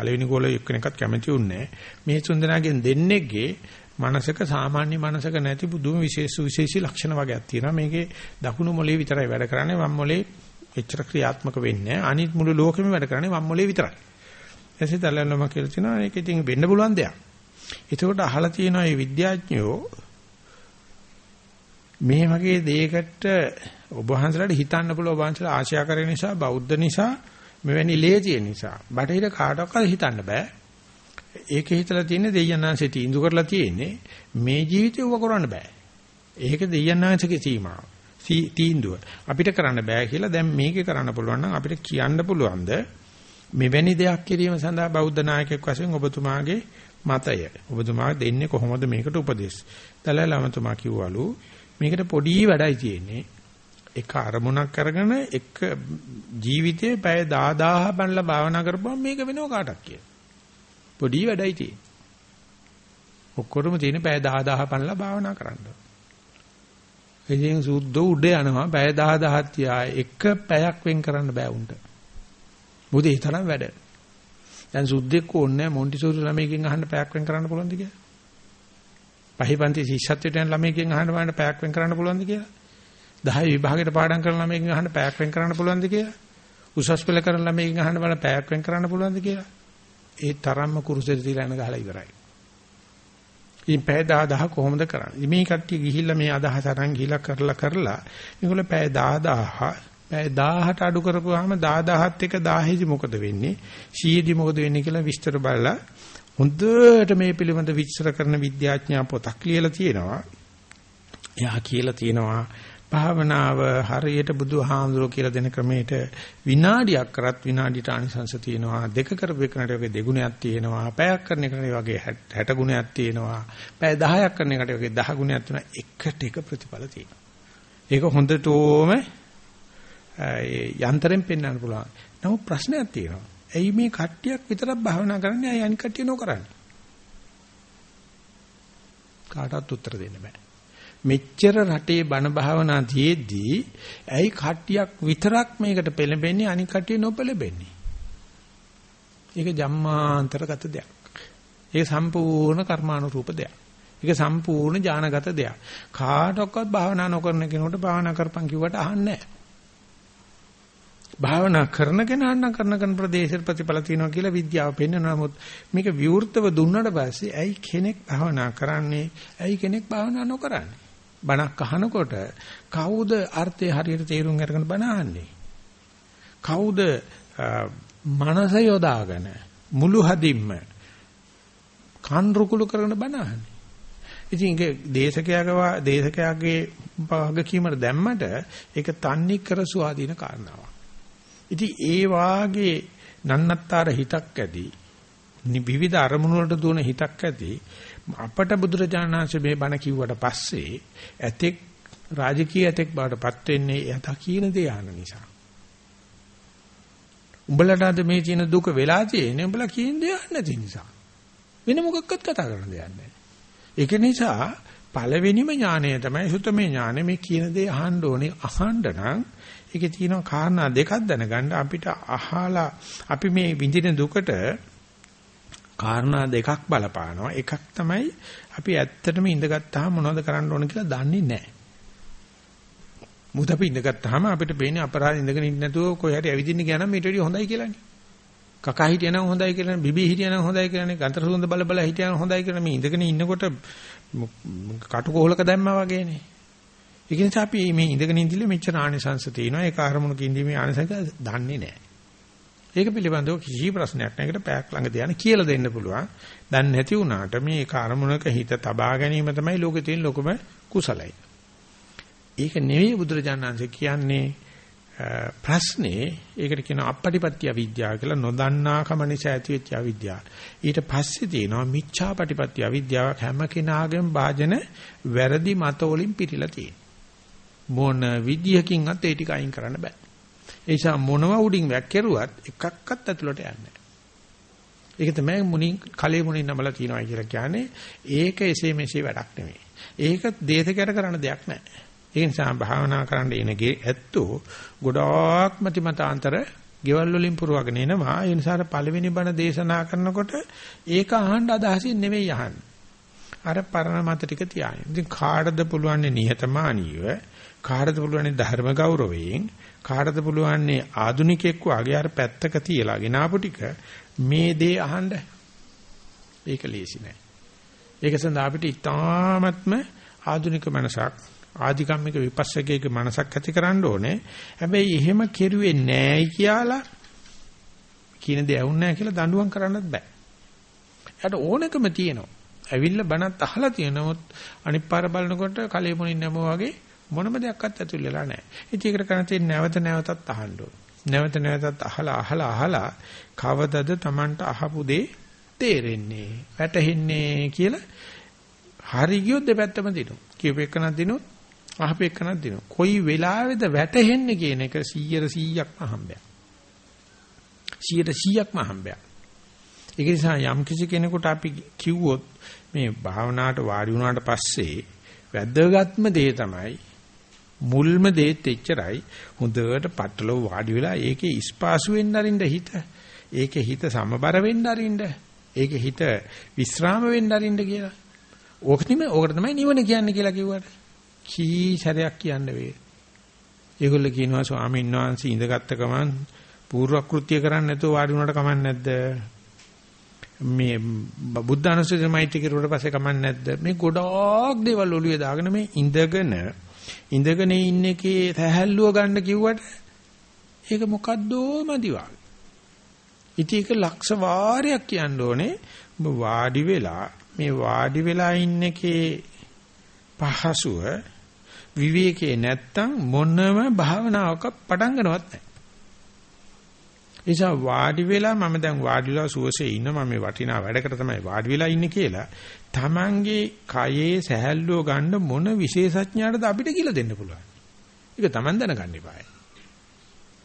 පළවෙනි ගෝල එක්කෙනෙක්වත් කැමති උන්නේ මේ තුන්දෙනාගෙන් දෙන්නෙක්ගේ මනසක සාමාන්‍ය මනසක නැති බුදුම විශේෂ විශේෂී ලක්ෂණ වගේක් තියෙනවා. මේකේ දකුණු මොලේ විතරයි වැඩ කරන්නේ. වම් මොලේ එච්චර ක්‍රියාත්මක වෙන්නේ නැහැ. අනිත් මුළු ලෝකෙම වැඩ කරන්නේ වම් මොලේ විතරයි. එසේ දලලම කියලා තියෙනවා. ඒක ඉතින් වෙන්න පුළුවන් දෙයක්. ඒකට අහලා තියෙනවා මේ විද්‍යාඥයෝ මේ වගේ දෙයකට ඔබ වහන්සේලාට හිතන්න පුළුවන් ඔබ වහන්සේලා ආශා කරන නිසා බෞද්ධ නිසා මෙවැනි ලේතිය නිසා බටහිර කාටවත් හිතන්න බෑ ඒකේ හිතලා තියෙන්නේ දෙයයන්ාංශේ තීන්දුව කරලා තියෙන්නේ මේ ජීවිතේ උව කරන්න බෑ ඒක දෙයයන්ාංශගේ සීමාව තීන්දුව අපිට කරන්න බෑ කියලා දැන් මේකේ කරන්න පුළුවන් නම් අපිට කියන්න පුළුවන්ද මෙවැනි දෙයක් කිරීම සඳහා බෞද්ධ නායකයෙක් වශයෙන් ඔබතුමාගේ මතය. ඔබතුමා දෙන්නේ කොහොමද මේකට උපදෙස්? දලලමතුමා කිව්වලු මේකට පොඩි වැඩයි තියෙන්නේ. එක අරමුණක් අරගෙන එක ජීවිතේ පැය 10000 බණලා භාවනා කරපුවම මේක වෙනව කාටක් කියලා. පොඩි වැඩයි තියෙන්නේ. ඔක්කොරම තියෙන පැය 10000 බණලා භාවනා කරන්න. ඉතින් සුද්ධ උඩ යනවා පැය 10000 තියා එක පැයක් වෙන් කරන්න බෑ උන්ට. මොකද ඒ තරම් වැඩ. දැන් සුද්ධෙක් ඕනේ මොන්ටිසෝරි ළමයිකින් අහන්න පැයක් වෙන් කරන්න පුළුවන්ද කියලා? පහිපන්ති ශිෂ්‍යත්වයට යන ළමයිකින් අහන්න බලන්න පැයක් වෙන් කරන්න පුළුවන්ද කියලා? 10 විභාගයට පාඩම් කරන ළමයිකින් අහන්න පැයක් වෙන් කරන්න පුළුවන්ද කියලා? උසස් පෙළ කරන ළමයිකින් අහන්න බලන්න පැයක් වෙන් කරන්න පුළුවන්ද කියලා? ඒ තරම්ම කුරුසෙට තියලා යන ගහලා ඉවරයි. ඉතින් පැය 10000 කොහොමද කරන්නේ? මේ කට්ටිය ගිහිල්ලා මේ අදහස අරන් ගිහිල්ලා කරලා කරලා මේගොල්ලෝ පැය 10000 පැය 1000ට අඩු කරපුවාම 10000ත් එක 1000 මොකද වෙන්නේ 100 මොකද වෙන්නේ කියලා විස්තර බලලා හොඳට මේ පිළිබඳ විස්තර කරන විද්‍යාඥයා පොතක් ලියලා තියෙනවා. එයා කියලා තියෙනවා භාවනාව හරියට බුදුහාමුදුරුවෝ කියලා දෙන ක්‍රමයට විනාඩියක් කරත් විනාඩියට ආනිසංශ තියෙනවා දෙක කරපු එකකට වගේ දෙගුණයක් තියෙනවා පැයක් කරන එකට වගේ 60 ගුණයක් තියෙනවා පැය 10ක් කරන එකට වගේ 10 ගුණයක් තියෙනවා එකට එක ප්‍රතිඵල තියෙනවා ඒක හොඳටම යන්ත්‍රයෙන් පෙන්වන්න පුළුවන්. නමුත් ප්‍රශ්නයක් තියෙනවා. ඇයි මේ කට්ටියක් විතරක් භාවනා කරන්නේ අය අනිත් කට්ටිය නොකරන්නේ? කාටවත් උත්තර දෙන්න බෑ. මෙච්චර රටේ බණ භාවනා තියේදී ඇයි කට්ටියක් විතරක් මේකට පෙළඹෙන්නේ අනිත් කට්ටිය නොපෙළඹෙන්නේ? ඒක ජම්මාන්තරගත දෙයක්. ඒක සම්පූර්ණ කර්මානුරූප දෙයක්. ඒක සම්පූර්ණ ඥානගත දෙයක්. කාටවත් භාවනා නොකරන කෙනෙකුට භාවනා කරපන් කිව්වට අහන්නේ නැහැ. භාවනා කරන කෙනා කරන කරන ප්‍රදේශෙ ප්‍රතිඵල තියෙනවා කියලා විද්‍යාව පෙන්වනවා. නමුත් මේක විවෘතව දුන්නාට පස්සේ ඇයි කෙනෙක් භාවනා කරන්නේ? ඇයි කෙනෙක් භාවනා නොකරන්නේ? බණක් අහනකොට කවුද අර්ථය හරියට තේරුම් අරගෙන බණ අහන්නේ? කවුද මනස යොදාගෙන මුළු හදින්ම කන් රුකුළු කරගෙන බණ අහන්නේ? ඉතින් ඒක දේශකයාගේ දේශකයාගේ වගකීමට දැම්මට ඒක තන්නේ කර සුවාදීන කාරණාවක්. ඉතින් ඒ වාගේ නන්නත්තර හිතක් ඇති විවිධ අරමුණු වලට දුවන හිතක් ඇති අපට බුදුරජාණන් වහන්සේ මේ බණ කිව්වට පස්සේ ඇතෙක් රාජකීය ඇතෙක් බාටපත් වෙන්නේ යත කියන දේ ආන නිසා. උඹලට අද මේ තියෙන දුක වෙලා තියෙන්නේ උඹලා කියන දේ නැති නිසා. වෙන මොකක්වත් කතා කරන්න දෙයක් නැහැ. ඒක නිසා පළවෙනිම ඥානය තමයි සුතමේ ඥානය මේ කියන දේ අහන්න ඕනේ අහන්න නම් ඒකේ තියෙනවා කාරණා දෙකක් දැනගන්න අපිට අහලා අපි මේ විඳින දුකට කාරණා දෙකක් බලපානවා. එකක් තමයි අපි ඇත්තටම ඉඳගත්තාම මොනවද කරන්න ඕන කියලා දන්නේ නැහැ. මුද අපි ඉඳගත්තාම අපිට පේන්නේ අපරාධ ඉඳගෙන ඉන්න නැතුව කොහේ හරි ඇවිදින්න ගියා නම් ඊට වඩා හොඳයි කියලානේ. කකා හිටියනම් හොඳයි කියලානේ, බිබී හිටියනම් හොඳයි කියලානේ, ගන්තර සුවඳ බල බල හිටියනම් හොඳයි කියලා මේ ඉඳගෙන ඉන්නකොට කටුකොහලක දැම්මා වගේනේ. ඒක නිසා අපි මේ ඉඳගෙන ඉඳිල්ල මෙච්චර ආනිසංශ තියෙනවා. ඒක ආරමුණක ඉඳීමේ ආනිසංශ දන්නේ නැහැ. ඒක පිළිබඳව කිසි ප්‍රශ්නයක් නැහැ. ඒකට පැයක් ළඟ ධානය කියලා දෙන්න පුළුවන්. දැන් නැති වුණාට මේ ආරමුණක හිත තබා ගැනීම තමයි ලෝකේ තියෙන ලොකුම කුසලයි. ඒක නෙවෙයි බුදුරජාණන්සේ කියන්නේ ප්‍රශ්නේ ඒකට කියන අපපටිපත්‍ය අවිද්‍යාව කියලා නොදන්නාකම නිසා ඇතිවෙච්ච අවිද්‍යාව. ඊට පස්සේ තියෙනවා මිච්ඡාපටිපත්‍ය අවිද්‍යාවක් හැම කෙනාගේම වාජන වැරදි මත වලින් පිරීලා තියෙනවා. මොන විදියකින්වත් ඒ ටික අයින් කරන්න බෑ. ඒ නිසා මොනවා උඩින් වැක්කිරුවත් එකක්වත් ඇතුළට යන්නේ නැහැ. ඒක තමයි මුනි කලේ මුනි නමලා තියනවා කියලා කියන්නේ ඒක එසේ මෙසේ වැඩක් නෙමෙයි. ඒක දේශකයට කරන්න දෙයක් නැහැ. ඒ නිසා භාවනා කරන්න එනගේ ඇත්තෝ ගොඩාක් මතිමතාන්තර ගෙවල් වලින් පුරවගෙන එනවා. ඒ නිසා පළවෙනි බණ දේශනා කරනකොට ඒක අහන්න අදහසින් නෙවෙයි අහන්නේ. අර පරණ මත ටික තියාගෙන. ඉතින් කාටද පුළුවන් නිහතමානීව කාටද පුළුවන් ධර්ම ගෞරවයෙන් කාටද පුළුවන් ආදුනිකෙක් වාගේ අර පැත්තක තියලා ගෙනාපු ටික මේ දේ අහන්න ඒක ලේසි නෑ. ඒක සඳහා අපිට ඉතාමත්ම ආධුනික මනසක් ආධිකම්මික විපස්සකයක මනසක් ඇති කරන්න ඕනේ. හැබැයි එහෙම කෙරුවේ නෑයි කියලා කියන දේ ඇහුන්නේ නැහැ කියලා දඬුවම් කරන්නත් බෑ. එයාට ඕනකම තියෙනවා. ඇවිල්ලා බණත් අහලා තියෙනමුත් අනිත් පාර බලනකොට කලෙ මොනින් නැමෝ වගේ මොනම දෙයක්වත් ඇතුල් වෙලා නැහැ. ඉතින් ඒකට කරන්න තියෙන්නේ නැවත නැවතත් අහන්න ඕන. නැවත නැවතත් අහලා අහලා අහලා කවදද Tamanට අහපු දේ තේරෙන්නේ, වැටහෙන්නේ කියලා හරි ගියොත් දෙපැත්තම දිනුවා. කියූප එකනක් දිනුවොත් අහපු එකනක් දිනුවා. කොයි වෙලාවෙද වැටහෙන්නේ කියන එක 100 100ක්ම හම්බයක්. 100 100ක්ම හම්බයක්. ඒක නිසා යම් කිසි කෙනෙකුට අපි කිව්වොත් මේ භාවනාවට වාඩි වුණාට පස්සේ වැදගත්ම දේ තමයි මුල්ම දේත් එච්චරයි හොඳට පట్టලව වාඩි වෙලා ඒකේ ඉස්පාසු වෙන්න අරින්න හිත ඒකේ හිත සමබර වෙන්න අරින්න ඒකේ හිත විස්්‍රාම වෙන්න අරින්න කියලා ඕක තමයි ඕකට තමයි නිවන කියන්නේ කියලා කිව්වට කී සැරයක් කියන්න වේ. ඒගොල්ලෝ කියනවා ස්වාමීන් වහන්සේ ඉඳගත්ත ගමන් පූර්ව කෘත්‍ය කරන්නේ නැතුව වාඩි වුණාට කමක් නැද්ද? මේ බුද්ධ අනුස්සතිය මෛත්‍රී කරුවට පස්සේ කමක් නැද්ද? මේ ගොඩාක් දේවල් ඔළුවේ දාගෙන මේ ඉඳගෙන ඉඳගෙන ඉන්න එකේ සැහැල්ලුව ගන්න කිව්වට ඒක මොකද්දෝ මදිවා. ඉතින් ඒක ලක්ෂ වාරයක් කියන්න ඕනේ ඔබ වාඩි වෙලා මේ වාඩි වෙලා ඉන්න එකේ පහසුව විවේකේ නැත්තම් මොනම භාවනාවක පටන් ගන්නවත් නැහැ. නිසා වාඩි වෙලා මම දැන් වාඩිලා සුවසේ ඉන්න මම මේ වටිනා වැඩකට තමයි වාඩි වෙලා ඉන්නේ කියලා තමන්ගේ කයේ සැහැල්ලුව ගන්න මොන විශේෂඥාටද අපිට කියලා දෙන්න පුළුවන්. ඒක තමන් දැනගන්න eBay.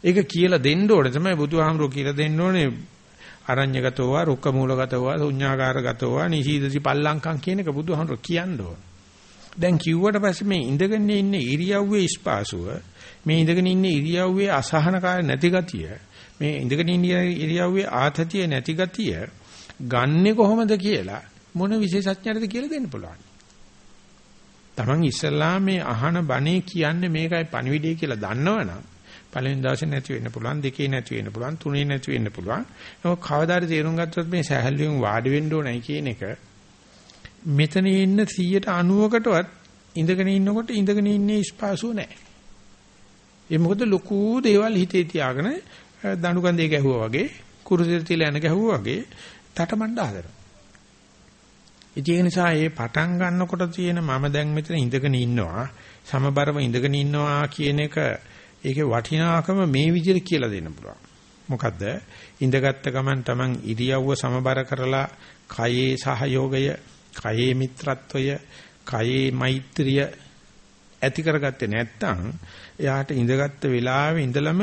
ඒක කියලා දෙන්න ඕනේ තමයි බුදුහාමුදුරුවෝ කියලා දෙන්න ඕනේ අරඤ්‍යගතෝවා රුක්ක මූලගතෝවා ශුඤ්ඤාකාරගතෝවා නිශීදසි පල්ලංකම් කියන එක බුදුහාමුදුරුවෝ කියන්න ඕනේ. දැන් කිව්වට පස්සේ මේ ඉඳගෙන ඉන්න ඉරියව්වේ ස්පාසුව මේ ඉඳගෙන ඉන්න ඉරියව්වේ අසහනකාර නැති ගතිය මේ ඉඳගෙන ඉන්න ඉරියව්වේ ආතතිය නැති ගතිය ගන්නෙ කොහොමද කියලා මොන විශේෂඥයටද කියලා දෙන්න පුළුවන්. Taman ඉස්සල්ලා මේ අහන බණේ කියන්නේ මේකයි පණිවිඩය කියලා දන්නවනම් පළවෙනි දවසේ නැති වෙන්න පුළුවන් දෙකේ නැති වෙන්න පුළුවන් තුනේ නැති වෙන්න පුළුවන්. ඒක කවදාද තේරුම් ගත්තොත් මේ සහැල්ලුවෙන් වාඩි වෙන්න ඕනයි කියන එක මෙතන ඉන්න 190කටවත් ඉඳගෙන ඉන්නකොට ඉඳගෙන ඉන්නේ ස්පාසුව නැහැ. ඒ මොකද ලොකු දේවල් හිතේ තියාගෙන දණුකන්දේ ගැහුවා වගේ කුරුසෙට තියලා යන ගැහුවා වගේ තටමඬ හදනවා. ඒ නිසා මේ පටන් ගන්නකොට තියෙන මම දැන් මෙතන ඉඳගෙන ඉන්නවා සමබරව ඉඳගෙන ඉන්නවා කියන එක ඒකේ වටිනාකම මේ විදිහට කියලා දෙන්න පුළුවන්. මොකද්ද? ඉඳගත්ත ගමන් Taman ඉරියව්ව සමබර කරලා කයේ සහයෝගය කයේ මිත්‍රත්වය, කයේ මෛත්‍රිය ඇති කරගත්තේ නැත්නම් එයාට ඉඳගත්ත වෙලාවේ ඉඳලම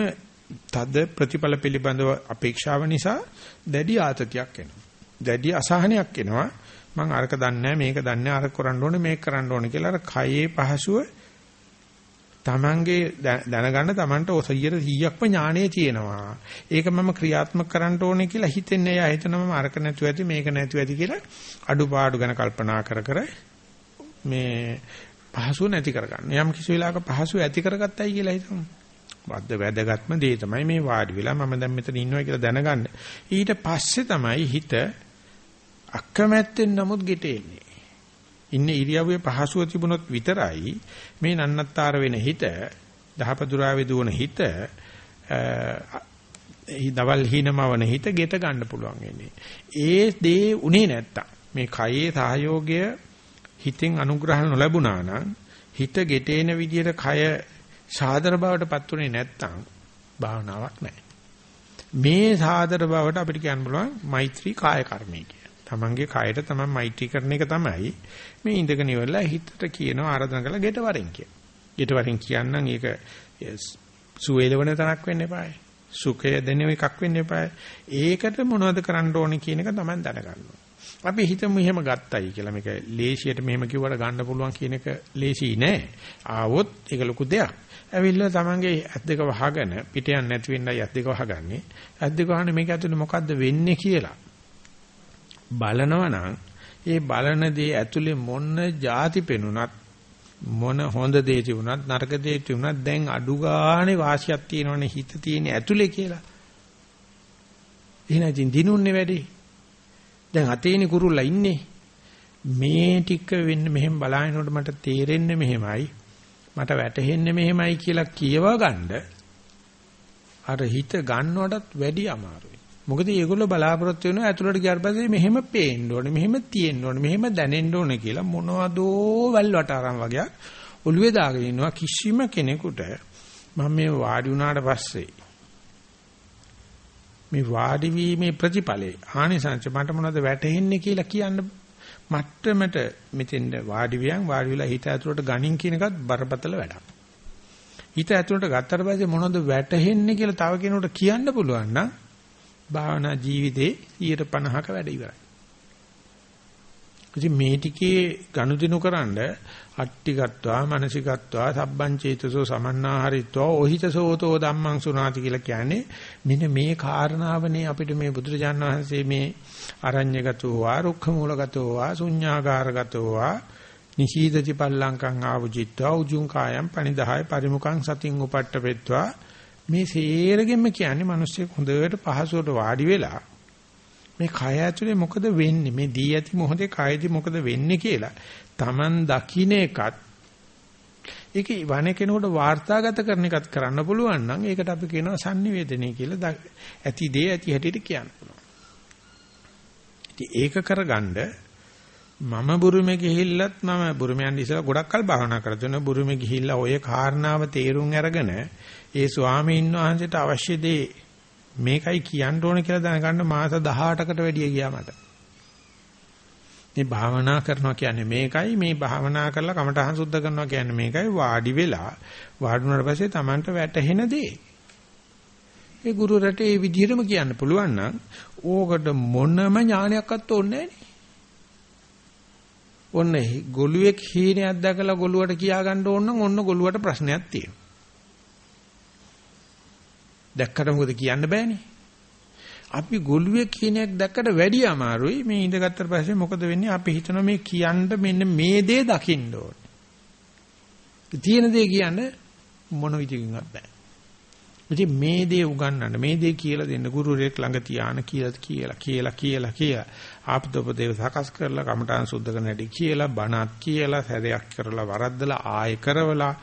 තද ප්‍රතිඵල පිළිබඳව අපේක්ෂාව නිසා දැඩි ආතතියක් එනවා. දැඩි අසහනයක් එනවා. මම අරක දන්නේ මේක දන්නේ අර කරන්න ඕනේ මේක කරන්න ඕනේ කියලා අර කයේ පහසුව තමන්ගේ දැනගන්න තමන්ට 100%ක්ම ඥාණය තියෙනවා. ඒක මම ක්‍රියාත්මක කරන්න ඕනේ කියලා හිතෙන්නේ එයා හිතනවා මම අරක නැතුව ඇති මේක නැතුව ඇති කියලා අඩුපාඩු ගැන කල්පනා කර කර මේ පහසුව නැති කරගන්න. යම් කිසි වෙලාවක පහසුව ඇති කරගත්තයි කියලා හිතමු. වද්ද වැදගත්ම දේ තමයි මේ වාඩි වෙලා මම දැන් මෙතන ඉන්නවා කියලා දැනගන්න. ඊට පස්සේ තමයි හිත අකමැත්තෙන් නමුත් ගෙටෙන්නේ. ඉන්නේ ඉරියව්වේ පහසුව තිබුණොත් විතරයි මේ නන්නත්තර වෙන හිත දහපදුරාවේ දුවන හිත දවල් හිනමවන හිත ගෙට ගන්න පුළුවන් වෙන්නේ. ඒ දේ උනේ නැත්තම් මේ කයේ සහයෝගය හිතෙන් අනුග්‍රහ නොලැබුණා නම් හිත ගෙටේන විදියට කය සාදර බවට පත්ුනේ නැත්තම් භාවනාවක් නැහැ. මේ සාදර බවට අපිට කියන්න පුළුවන් මෛත්‍රී කාය කර්මය කියලා. තමන්ගේ කයට තමන් මෛත්‍රී කරන එක තමයි මේ ඉඳගෙන ඉවරලා හිතට කියනවා ආරාධනා කරලා ගෙට වරින් කිය. ගෙට වරින් කියන්නම් ඒක සුවේලවන තනක් වෙන්න එපායි. සුඛය දෙන එකක් වෙන්න එපායි. ඒකට මොනවද කරන්න ඕනේ කියන එක තමයි දැනගන්න අපි හිතමු එහෙම ගත්තයි කියලා මේක ලේසියට මෙහෙම කිව්වට ගන්න පුළුවන් කියන එක ලේසි නෑ. ආවොත් ඒක ලොකු දෙයක්. ඇවිල්ලා තමන්ගේ ඇස් දෙක වහගෙන පිට යන්නේ නැති වෙන්නයි ඇස් දෙක වහගන්නේ. ඇස් දෙක වහන්නේ මේක ඇතුලේ මොකද්ද වෙන්නේ කියලා. බලනවා නම් ඒ බලන දේ ඇතුලේ මොන જાති පෙනුනත් මොන හොඳ දේ තිබුණත් නරක දේ තිබුණත් දැන් අඩු ගානේ වාසියක් තියෙනවනේ හිත තියෙන ඇතුලේ කියලා. එහෙනම් ඉතින් දිනුන්නේ වැඩි. දැන් අතේනි කුරුල්ලා ඉන්නේ. මේ ටික වෙන්න මෙහෙම බලනකොට මට තේරෙන්නේ මෙහෙමයි. මට වැටහෙන්නේ මෙහෙමයි කියලා කියව ගන්න අර හිත ගන්නවටත් වැඩි අමාරුයි. මොකද මේගොල්ලෝ බලාපොරොත්තු වෙනවා ඇතුළට ගියාට පස්සේ මෙහෙම පේන්න ඕනේ, මෙහෙම තියෙන්න ඕනේ, මෙහෙම දැනෙන්න ඕනේ කියලා මොනවදෝ වැල්වට අරන් වගේ ඔළුවේ දාගෙන ඉන්නවා කිසිම කෙනෙකුට මම මේ වාඩි වුණාට පස්සේ මේ වාඩි වීමේ ප්‍රතිඵලේ ආනිසංස මට මොනවද වැටහෙන්නේ කියලා කියන්න මට්ටමට මෙතෙන්ද වාඩි වියන් වාඩි වෙලා හිත ඇතුළට ගණින් කියන එකත් බරපතල වැඩක්. හිත ඇතුළට ගත්තට පස්සේ මොනවද වැටහෙන්නේ කියලා තව කෙනෙකුට කියන්න පුළුවන් නම් භාවනා ජීවිතේ 150ක වැඩ ඉවරයි. ඉතින් මේ ටිකේ ගනුදෙනු කරන්න අට්ටිගත්වා මානසිකත්වා සබ්බං චේතසෝ සමන්නාහරිත්වා ඔහිතසෝතෝ ධම්මං සුනාති කියලා කියන්නේ මෙන්න මේ කාරණාවනේ අපිට මේ බුදුරජාණන් වහන්සේ මේ අරඤ්‍යගතෝ වා රුක්ඛ මූලගතෝ වා ශුඤ්ඤාගාරගතෝ වා නිශීදති පල්ලංකං ආවුජිත්වා උජුං කායම් පනිදාය පරිමුඛං සතින් උපට්ඨපෙත්වා. මේ සේරගෙම කියන්නේ මිනිස්සු හොඳට පහසුවට වාඩි වෙලා මේ කය ඇතුලේ මොකද වෙන්නේ? මේ දී ඇති මොහොතේ කයදී මොකද වෙන්නේ කියලා. Taman දකින්න එකත් ඒක වණ කෙනෙකුට වාර්තාගත කරන එකත් කරන්න පුළුවන් නම් ඒකට අපි කියනවා sannivedanaya කියලා ඇති දේ ඇති හැටියට කියන්න පුළුවන්. ඉතින් ඒක කරගන්න මම බුරුමේ ගිහිල්ලත් මම බුරුමයන් ඉස්සලා ගොඩක් කල් භාවනා කරලා තියෙනවා බුරුමේ ගිහිල්ලා ඔය කාරණාව තේරුම් අරගෙන ඒ ස්වාමීන් වහන්සේට අවශ්‍ය දේ මේකයි කියන්න ඕන කියලා දැනගන්න මාස 18කට වැඩිය ගියා මට. මේ භාවනා කරනවා කියන්නේ මේකයි මේ භාවනා කරලා කමටහන් සුද්ධ කරනවා කියන්නේ මේකයි වාඩි වෙලා වාඩි වුණාට පස්සේ Tamanට වැටහෙන දේ. ඒ ගුරු රටේ මේ විදිහටම කියන්න පුළුවන් නම් ඕකට මොනම ඥානයක්වත් ඕනේ ඔන්න ගොළුෙක් හීනයක් දැකලා ගොළුවට කියා ගන්න ඕන නම් ඔන්න ගොළුවට ප්‍රශ්නයක් තියෙනවා. දැක්කට මොකද කියන්න බෑනේ. අපි ගොළුවේ කියන එක දැක්කට වැඩි අමාරුයි. මේ ඉඳගත්තට පස්සේ මොකද වෙන්නේ? අපි හිතනවා මේ කියන්න මෙන්න මේ දේ දකින්න ඕනේ. තියෙන දේ කියන්න මොන විදිහකින්වත් බෑ. ඉතින් මේ දේ උගන්වන්න මේ දේ කියලා දෙන්න ගුරුවරයෙක් ළඟ තියාන කියලා කියලා කියලා කියලා කියලා ආපදෝපදේව සකස් කරලා කමඨාන් සුද්ධ කරන හැටි කියලා බණක් කියලා සැරයක් කරලා වරද්දලා ආයෙ කරවලා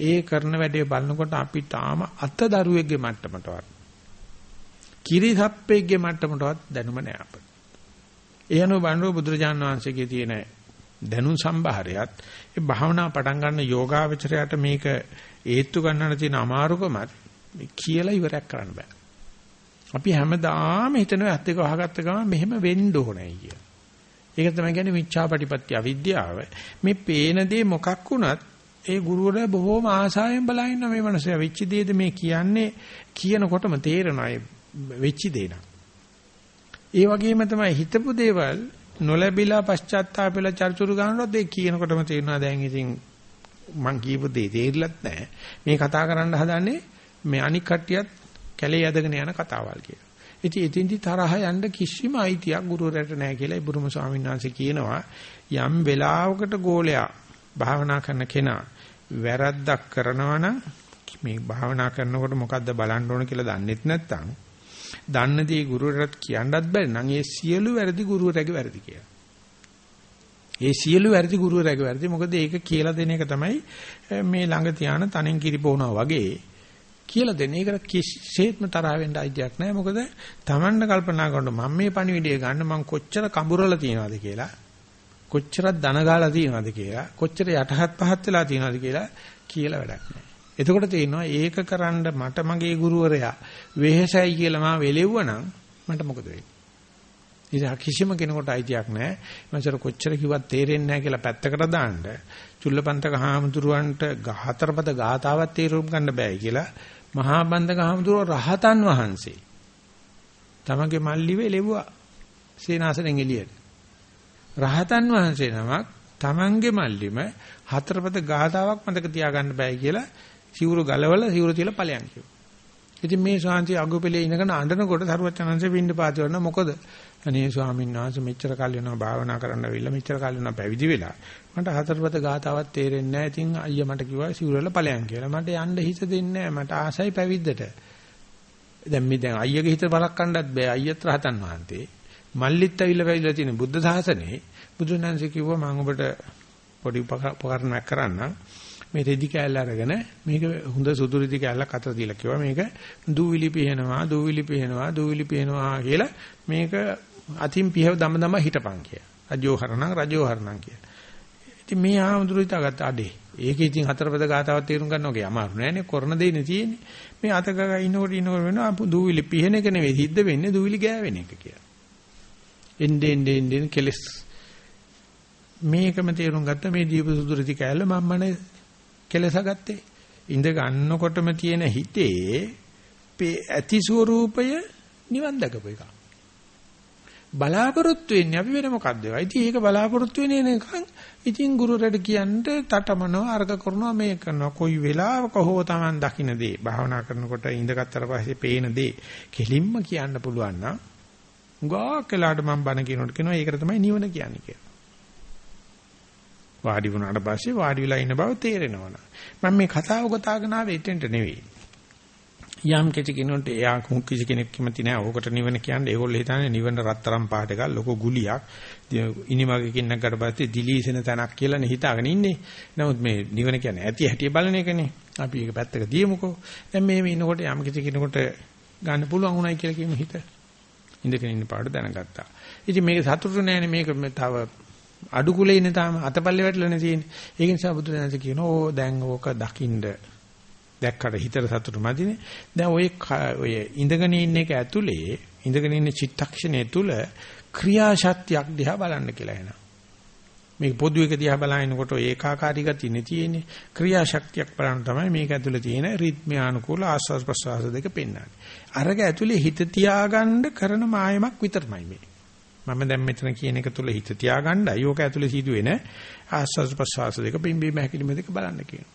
ඒ කරන වැඩේ බලනකොට අපි තාම අතදරුවෙක්ගේ මට්ටමටවත් කිරිසප්පෙක්ගේ මට්ටමටවත් දැනුම නෑ අපිට. ඒ අනුව බලනකොට බුදුරජාණන් වහන්සේගේ තියෙන දැනුම් සම්භාරයත් ඒ භාවනා පටන් ගන්න යෝගාවචරයට මේක ඒත්තු ගන්නන තියෙන අමාරුකමත් කියලා ඉවරයක් කරන්න බෑ. අපි හැමදාම හිතනවා ඇත්ත එක වහගත්ත ගමන් මෙහෙම වෙන්න ඕනේ කියලා. ඒක තමයි කියන්නේ මිච්ඡාපටිපත්‍ය අවිද්‍යාව. මේ පේන දේ මොකක් වුණත් ඒ ගුරුවරයා බොහෝම ආසාවෙන් බලා ඉන්න මේ මනුස්සයා වෙච්ච දේද මේ කියන්නේ කියනකොටම තේරෙනවා ඒ වෙච්ච දේ නම්. ඒ වගේම තමයි හිතපු දේවල් නොලැබිලා පශ්චාත්තාපෙලා චර්චුරු ගන්නකොට ඒ කියනකොටම තේරෙනවා දැන් ඉතින් මං කියපු දේ තේරිලත් නැහැ. මේ කතා කරන්න හදන්නේ මේ අනික් කට්ටියත් කැලේ යදගෙන යන කතාවල් කියලා. ඉතින් එතින්දි තරහ යන්න කිසිම අයිතියක් ගුරුවරයාට නැහැ කියලා බුරුම ස්වාමීන් වහන්සේ කියනවා යම් වෙලාවකට ගෝලයා භාවනා කරන කෙනා වැරද්දක් කරනවා නම් මේ භාවනා කරනකොට මොකද්ද බලන්න ඕන කියලා දන්නෙත් නැත්නම් දන්න දේ ගුරුවරට කියන්නත් බැරි නම් ඒ සියලු වැරදි ගුරුවරයාගේ වැරදි කියලා. ඒ සියලු වැරදි ගුරුවරයාගේ වැරදි මොකද ඒක කියලා දෙන එක තමයි මේ ළඟ තියාන තනෙන් කිරිපෝනවා වගේ කියලා දෙන. ඒකට කිසිසේත්ම තරහ වෙන්න අයිතියක් නැහැ. මොකද Tamanne කල්පනා කරනකොට මම මේ පණිවිඩය ගන්න මං කොච්චර කඹරලා තියනවද කියලා කොච්චරක් ධන ගාලා තියෙනවද කියලා කොච්චර යටහත් පහත් වෙලා තියෙනවද කියලා කියලා වැඩක් නැහැ. එතකොට තේරෙනවා ඒක කරන්න මට මගේ ගුරුවරයා වෙහෙසයි කියලා මා වෙලෙව්වනම් මට මොකද වෙන්නේ? ඉතින් කිසිම කෙනෙකුට අයිතියක් නැහැ. මචර කොච්චර කිව්වත් තේරෙන්නේ නැහැ කියලා පැත්තකට දාන්න. චුල්ලපන්තක හාමුදුරුවන්ට හතරපද ගාතාවක් තේරුම් ගන්න බෑ කියලා මහා බන්දක හාමුදුරුවෝ රහතන් වහන්සේ තමගේ මල්ලිවේ ලැබුවා. සේනාසනෙන් එළියට. රහතන් වහන්සේ නමක් තමන්ගේ මල්ලිම හතරපද ගාතාවක් මතක තියාගන්න බෑ කියලා සිවුරු ගලවලා සිවුරු තියලා ඵලයන් කිව්වා. ඉතින් මේ ශාන්ති අගුපෙලේ ඉනගෙන අඬනකොට සරුවචනංශේ පින්න පාති වරන මොකද? අනේ ස්වාමීන් වහන්සේ මෙච්චර කල් වෙනවා භාවනා කරන්න ඇවිල්ලා මෙච්චර කල් වෙනවා පැවිදි වෙලා. මට හතරපද ගාතාවක් තේරෙන්නේ නැහැ. ඉතින් අයියා මට කිව්වා සිවුරු වල ඵලයන් කියලා. මට යන්න හිත දෙන්නේ නැහැ. මට ආසයි පැවිද්දට. දැන් මේ දැන් අයියගේ හිත බලක් කණ්ඩත් බෑ. අයියත් රහතන් වහන්සේ. මල්ලිත් ඇවිල්ලා පැවිදිලා තියෙන බුද්ධ ධාසනේ බුදුන් වහන්සේ කිව්වා මම ඔබට පොඩි උපකරණයක් කරන්නම්. මේ රෙදි කෑල්ල අරගෙන මේක හොඳ සුදු රෙදි කෑල්ලක් අතර තියලා කිව්වා මේක දූවිලි පිහනවා දූවිලි පිහනවා දූවිලි පිහනවා කියලා මේක අතින් පිහව දම දම හිටපන් කිය. රජෝහරණං රජෝහරණං කිය. ඉතින් මේ ආමුදුරු හිතාගත්ත අඩේ. ඒකේ ඉතින් හතරපද ගාතාවක් තේරුම් ගන්න ඕකේ අමාරු නෑනේ කරන දෙන්නේ තියෙන්නේ. මේ අතක ඉන්නකොට ඉන්නකොට වෙනවා දූවිලි පිහන එක නෙවෙයි සිද්ධ වෙන්නේ දූවිලි ගෑවෙන එක කියලා. එන්නේ එන්නේ එන්නේ කෙලස් මේකම තේරුම් ගත්ත මේ දීප සුදුරිති කෑල්ල මම්මනේ කෙලසගත්තේ. ඉඳ ගන්නකොටම තියෙන හිතේ ඇති ස්වરૂපය නිවන් දකපු එක. බලාපොරොත්තු වෙන්නේ අපි වෙන මොකද්ද? ඉතින් ඒක බලාපොරොත්තු වෙන්නේ නිකන් ඉතින් ගුරුරට කියන්න තටමනවා අර්ග කරනවා මේ කරනවා කොයි වෙලාවක හෝ Taman දකින්න දේ භාවනා කරනකොට ඉඳගත්තර පස්සේ පේන දේ කෙලින්ම කියන්න පුළුවන් නම් ගා කළාට මම බණ කියනකොට කියනවා ඒකට තමයි නිවන කියන්නේ කියලා. වාඩි වුණාට පස්සේ වාඩි වෙලා ඉන්න බව තේරෙනවා. මම මේ කතාව ගොතාගෙන ආවේ එතෙන්ට නෙවෙයි. යම් කිසි කෙනෙකුට එයා කිසි කෙනෙක් කැමති නැහැ. ඕකට නිවන කියන්නේ ඒගොල්ලෝ හිතන්නේ නිවන රත්තරන් පාට එකක් ලොකු ගුලියක්. ඉනිමගකින් නැගකට පස්සේ දිලීසෙන තැනක් කියලා නේ හිතාගෙන ඉන්නේ. නමුත් මේ නිවන කියන්නේ ඇති හැටි බලන එකනේ. අපි ඒක පැත්තක තියමුකෝ. දැන් මේ ඉන්නකොට යම් කිසි කෙනෙකුට ගන්න පුළුවන් උනායි කියලා කියමු හිත. ඉඳගෙන ඉන්න පාඩ දැනගත්තා. ඉතින් මේක සතුටු නෑනේ මේක තව අඩු කුලේ ඉන්නේ තාම අතපල්ලේ වැටලානේ තියෙන්නේ. ඒක නිසා බුදුරජාණන් කියනවා ඕ දැන් ඕක දකින්න දැක්කට හිතට සතුටු මදිනේ. දැන් ඔය ඔය ඉඳගෙන ඉන්න එක ඇතුලේ ඉඳගෙන ඉන්න චිත්තක්ෂණය තුල ක්‍රියාශක්තියක් දිහා බලන්න කියලා එනවා. මේක පොදු එක දිහා බලනකොට ඒකාකාරී ගතියනේ තියෙන්නේ. ක්‍රියාශක්තියක් බලන්න තමයි මේක ඇතුලේ තියෙන රිද්මයානුකූල ආස්වාස් ප්‍රසවාස දෙක පෙන්වන්නේ. අරක ඇතුලේ හිත තියාගන්න කරන මායමක් විතරමයි මේ. මම දැන් මෙතන කියන එක තුල හිත තියාගන්නයි ඕක ඇතුලේ සිදුවෙන ආස්වාද ප්‍රසවාස දෙක පිම්බීම හැකිලිම දෙක බලන්න කියනවා.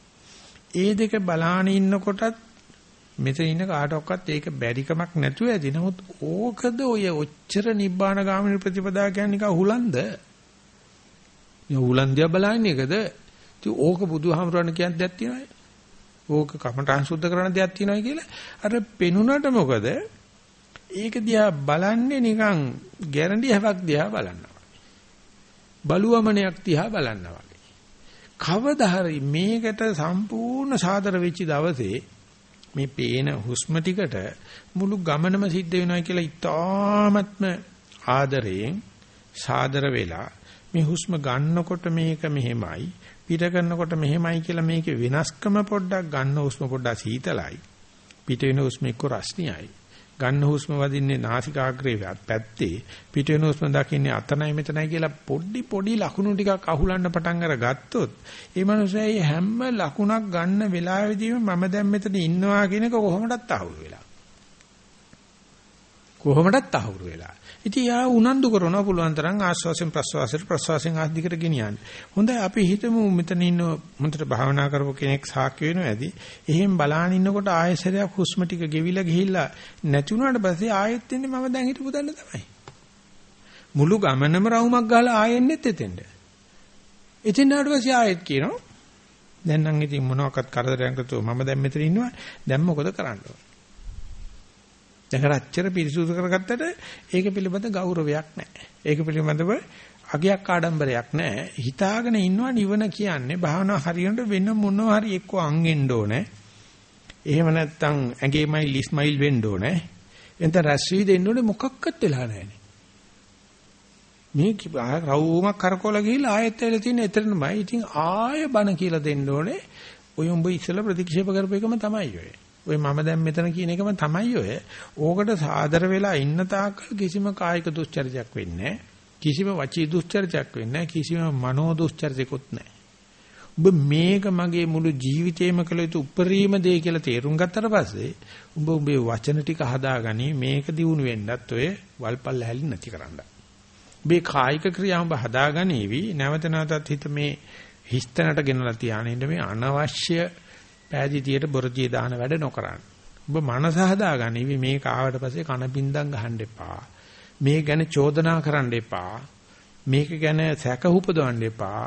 ඒ දෙක බලාන ඉන්නකොටත් මෙතන ඉන්න කාටවත් ඒක බැරිකමක් නැතුව ඇති. නමුත් ඕකද ඔය ඔච්චර නිබ්බාන ගාමිනී ප්‍රතිපදා කියන්නේ නිකන් හුලන්ද? මේ හුලන්දියා බලන්නේ එකද? ඉතින් ඕක බුදුහාමරණ කියන දෙයක් තියෙනවද? ඕක කමඨං සුද්ධ කරන දෙයක් තියෙනවයි කියලා. අර පෙනුනට මොකද? ඒක දිහා බලන්නේ නිකන් ගැරන්ටි හැවක් දිහා බලනවා. බලුවමනයක් දිහා බලනවා වගේ. කවදා හරි මේකට සම්පූර්ණ සාදර වෙච්ච දවසේ මේ පේන හුස්ම ටිකට මුළු ගමනම සිද්ධ වෙනවා කියලා ඉතාමත්ම ආදරයෙන් සාදර වෙලා මේ හුස්ම ගන්නකොට මේක මෙහෙමයි පිට කරනකොට මෙහෙමයි කියලා මේකේ වෙනස්කම පොඩ්ඩක් ගන්න හුස්ම පොඩ්ඩක් සීතලයි පිට වෙන හුස්ම එක්ක රස්නියයි ගන්න හුස්ම වදින්නේ නාසිකාග්‍රේ පැත්තේ පිට වෙන හුස්ම දකින්නේ අතනයි මෙතනයි කියලා පොඩි පොඩි ලකුණු ටිකක් අහුලන්න පටන් අරගත්තොත් ඒ මනුස්සයා හැම ලකුණක් ගන්න වෙලාවෙදීම මම දැන් මෙතන ඉන්නවා කියන එක කොහොමදත් අහුරු වෙලා. කොහොමදත් අහුරු වෙලා ඉතින් යා උනන්දු කරනවා පුළුවන් තරම් ආස්වාසෙන් ප්‍රස්වාසෙට ප්‍රස්වාසෙන් ආදිකට ගෙනියන්න. හොඳයි අපි හිතමු මෙතන ඉන්න මුන්ට භාවනා කරපු කෙනෙක් සාක්ෂි වෙනවා ඇති. එහෙන් බලාන ඉන්නකොට ආයෙසරයක් හුස්ම ටික ගෙවිලා ගිහිල්ලා නැති වුණාට පස්සේ ආයෙත් එන්නේ මම දැන් හිටපු දන්න තමයි. මුළු ගමනම රවුමක් ගහලා ආයෙන්නෙත් එතෙන්ද. එතෙන් ආවට පස්සේ ආයෙත් කියනවා දැන් නම් ඉතින් මොනවාක්වත් කරදරයක් නැතුව මම දැන් මෙතන ඉන්නවා. දැන් මොකද කරන්න ඕන? දැන් අච්චර පිරිසුදු කරගත්තට ඒක පිළිබඳ ගෞරවයක් නැහැ. ඒක පිළිබඳව අගයක් ආඩම්බරයක් නැහැ. හිතාගෙන ඉන්නවා නිවන කියන්නේ භාවනා හරියට වෙන මොනවා හරි එක්ක අංගෙන්න ඕනේ. එහෙම නැත්නම් ඇඟේමයි ලිස්මයිල් වෙන්න ඕනේ. එතන රැස් වී දෙන්න ඕනේ මොකක්වත් වෙලා නැහැ. මේ රවුමක් කරකවලා ගිහිල්ලා ආයෙත් ඇවිල්ලා තියෙන එතනමයි. ඉතින් ආයෙ බණ කියලා දෙන්න ඕනේ. ඔය උඹ ඉස්සෙල්ලා ප්‍රතික්ෂේප කරපේකම තමයි ඔය. ඔය මම දැන් මෙතන කියන එකම තමයි ඔය. ඕකට සාදර වෙලා ඉන්න තාක්කල් කිසිම කායික දුස්චරිතයක් වෙන්නේ කිසිම වචී දුස්චරිතයක් වෙන්නේ කිසිම මනෝ දුස්චරිතයක්වත් නැහැ. ඔබ මේක මගේ මුළු ජීවිතේම කළ යුතු උපරිම දේ කියලා තේරුම් ගත්තට පස්සේ උඹ උඹේ වචන ටික හදාගනි මේක දිනු වෙන්නත් ඔය වල්පල් හැලි නැති කරන්න. මේ කායික ක්‍රියා උඹ හදාගනිවි නැවත නැවතත් හිත මේ හිස්තැනට ගෙනලා තියානින්න මේ අනවශ්‍ය පෑදීතියට බොරදියේ දාන වැඩ නොකරන්න. ඔබ මනස හදාගනිවි මේක ආවට පස්සේ කන බින්දම් ගහන්න එපා. මේ ගැන චෝදනා කරන්න එපා. මේක ගැන සැක උපදවන්න එපා.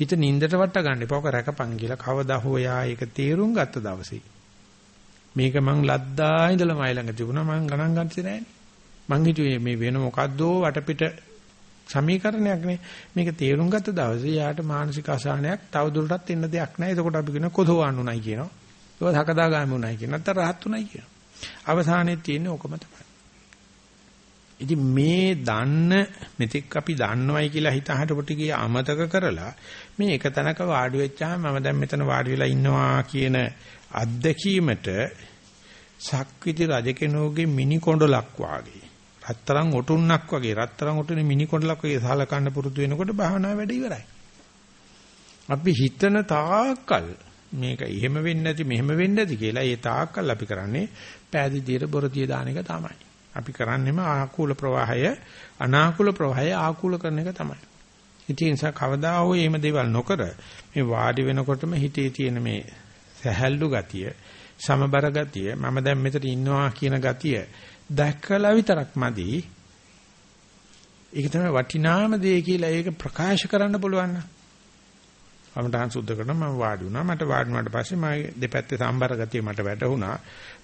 හිත නින්දට වට ගන්න එපා. ඔක රැකපන් කියලා කවදා හෝ යා ඒක තීරුම් ගත්ත දවසේ. මේක මං ලද්දා ඉඳලා මයි ළඟ තිබුණා මං ගණන් ගත්තේ නෑනේ. මං හිතුවේ මේ වෙන මොකද්දෝ වටපිට සමීකරණයක් නේ. මේක තේරුම් ගත්ත දවසේ යාට මානසික අසහනයක් තව දුරටත් එන්න දෙයක් නැහැ. එතකොට අපි කියන කොතෝවන් උණයි කියනවා. ඒක හකදාගාමී උණයි කියනවා. නැත්නම් රහත් උණයි කියනවා. අවසානයේ තියෙන්නේ ඕකම තමයි. ඉතින් මේ දන්න මෙතෙක් අපි දන්නවයි කියලා හිත හටපොට ගිය අමතක කරලා මේ එක තැනක වාඩි වෙච්චාම මම දැන් මෙතන වාඩි වෙලා ඉන්නවා කියන අත්දැකීමට සක්විති රජ කෙනෙකුගේ මිනි කොණ්ඩලක් වාගේ රත්තරන් ඔටුන්නක් වගේ රත්තරන් ඔටුනේ මිනි කොණ්ඩලක් වගේ සලකන්න පුරුදු වෙනකොට භාවනාව වැඩ ඉවරයි. අපි හිතන තාක්කල් මේක එහෙම වෙන්නේ නැති මෙහෙම වෙන්නේ නැති කියලා ඒ තාක්කල් අපි කරන්නේ පෑදීදියට බොරදිය දාන එක තමයි. අපි කරන්නේම ආකූල ප්‍රවාහය අනාකූල ප්‍රවාහය ආකූල කරන එක තමයි. ඉතින් ඒ නිසා කවදා හෝ එහෙම දේවල් නොකර මේ වාඩි වෙනකොටම හිතේ තියෙන මේ සැහැල්ලු ගතිය, සමබර ගතිය, මම දැන් මෙතන ඉන්නවා කියන ගතිය දැක්කලා විතරක් මදි. ඒක තමයි වටිනාම දේ කියලා ඒක ප්‍රකාශ කරන්න පුළුවන් නම්. මමටහන් සුද්ධ කරනවා මම වාඩි වුණා. මට වාඩි වුණාට පස්සේ මගේ දෙපැත්තේ සම්බර ගතිය මට වැටහුණා.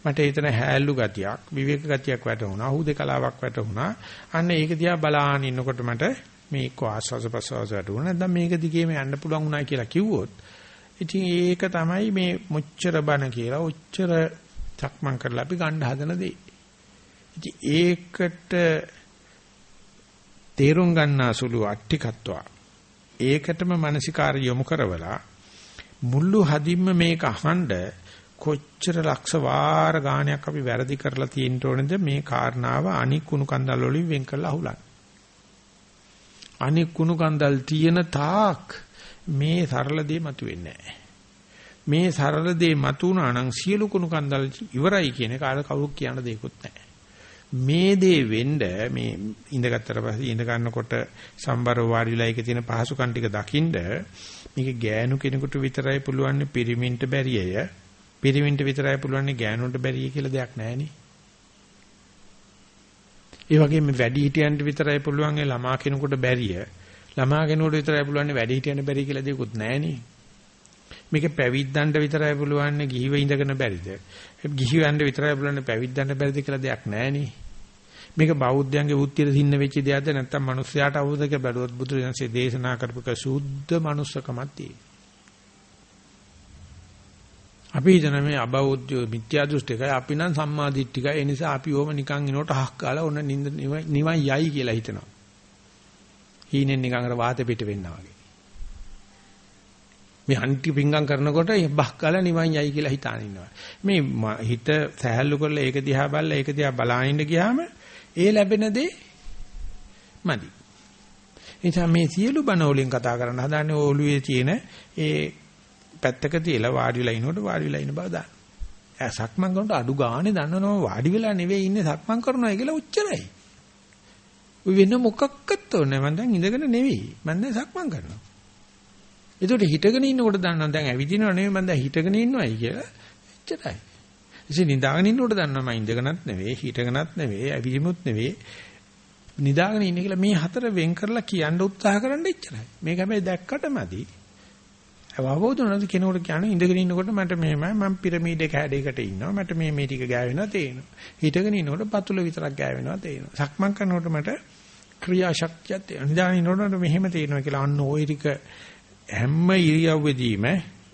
මට එතන හැල්ලු ගතියක්, විවේක ගතියක් වැටහුණා. හුදේකලාවක් වැටහුණා. අන්න ඒක දිහා බලාගෙන ඉන්නකොට මට මේ එක්ක ආස්වාස ප්‍රසවාස වැටුණා. නැත්නම් මේක දිගේම යන්න පුළුවන් වුණා කියලා කිව්වොත් ඉතින් ඒක තමයි මේ මුච්චර බණ කියලා උච්චර චක්මන් කරලා අපි ගන්න හදන දේ. ඉතින් ඒකට තේරුම් ගන්නා සුළු අට්ටිකත්වා ඒකටම මානසිකාර යොමු කරවලා මුල්ලු හදින්ම මේක අහඬ කොච්චර ලක්ෂ වාර ගාණයක් අපි වැරදි කරලා තියෙන්න ඕනේද මේ කාරණාව අනික් කුණු කන්දල් වලින් වෙන් කරලා අහුලන්න. අනික් කුණු කන්දල් තියෙන තාක් මේ සරල දේ මතුවෙන්නේ නැහැ. මේ සරල දේ මතුණා නම් සියලු කුණු කන්දල් ඉවරයි කියන එක අර කවුරු කියන දෙයක්වත් නැහැ. මේ දේ වෙන්න මේ ඉඳගත්තර පස්සේ ඉඳ ගන්නකොට සම්බර වාඩිලා ඒකේ තියෙන පහසුකම් ටික දකින්න මේක ගෑනු කෙනෙකුට විතරයි පුළුවන් පිරිමින්ට බැරියය පිරිමින්ට විතරයි පුළුවන් ගෑනුන්ට බැරිය කියලා දෙයක් නැහැනේ. ඒ වගේම වැඩි හිටියන්ට විතරයි පුළුවන් ළමා කෙනෙකුට බැරිය. ළමා කෙනෙකුට විතරයි පුළුවන් වැඩි හිටියන්ට බැරි කියලා දෙයක්වත් නැහැනේ. මේක පැවිද්දන්ට විතරයි පුළුවන් ගිහිව ඉඳගෙන බැරිද? ගිහිවන්ට විතරයි පුළුවන් පැවිද්දන්ට බැරිද කියලා දෙයක් නැහැනේ. මේක බෞද්ධයන්ගේ වෘත්තියට සින්න වෙච්ච දෙයක්ද නැත්නම් මිනිස්යාට අවුදක බැලුවොත් බුදුරජාණන්සේ දේශනා කරපු ක සුද්ධ මනුස්සකමක් තියෙනවා. අපි හිතන මේ අබෞද්ධ මිත්‍යා දෘෂ්ටිකයි අපි නම් සම්මා දිට්ඨිකයි ඒ නිසා අපි ඕම නිකන් ඉනොට හක් කාලා ඔන්න නිවන් යයි කියලා හිතනවා. හීනෙන් නිකන් අර වාතේ පිට වෙන්නා වගේ. මේ අන්ති පිංගම් කරනකොට බහ කාලා නිවන් යයි කියලා හිතාන ඉන්නවා. මේ හිත සහැල්ලු කරලා ඒක දිහා බලලා ඒක දිහා බලාගෙන ගියාම ඒ ලැබෙන දේ මදි. එනිසා මේ සියලු බණ වලින් කතා කරන්න හදාන්නේ ඔළුවේ තියෙන ඒ පැත්තක තියලා වාඩි වෙලා ඉනකොට වාඩි වෙලා ඉන්න බව දාන්න. එයා සක්මන් කරනකොට අඩු ගානේ දන්නවම වාඩි වෙලා නෙවෙයි ඉන්නේ සක්මන් කරනවා කියලා උච්චරයි. ඔය වෙන මොකක්වත් ඕනේ මම දැන් ඉඳගෙන නෙවෙයි. මම දැන් සක්මන් කරනවා. ඒකට හිටගෙන ඉන්නකොට දන්නවා දැන් ඇවිදිනව නෙවෙයි මම දැන් හිටගෙන ඉන්නවයි කියලා. එච්චරයි. ඉතින් නිදාගෙන ඉන්නකොට දන්නවා මම ඉඳගෙනත් නෙවෙයි හිටගෙනත් නෙවෙයි ඇවිදිමුත් නෙවෙයි නිදාගෙන ඉන්නේ කියලා මේ හතර වෙන් කරලා කියන්න උත්සාහ කරන්න එච්චරයි. මේක හැබැයි දැක්කටමදි. අවබෝධ වෙනවද කෙනෙකුට කියන්නේ ඉඳගෙන ඉන්නකොට මට මෙහෙමයි මම පිරමීඩ කැඩයකට ඉන්නවා මට මේ මේ ටික ගෑවෙනවා තේරෙනවා. හිටගෙන ඉන්නකොට පතුල විතරක් ගෑවෙනවා තේරෙනවා. සක්මන් කරනකොට මට ක්‍රියාශක්තියක් තේරෙනවා. නිදාගෙන ඉන්නකොට මෙහෙම තේරෙනවා කියලා අන්න ওই ටික හැම ඉරියව්වෙදීම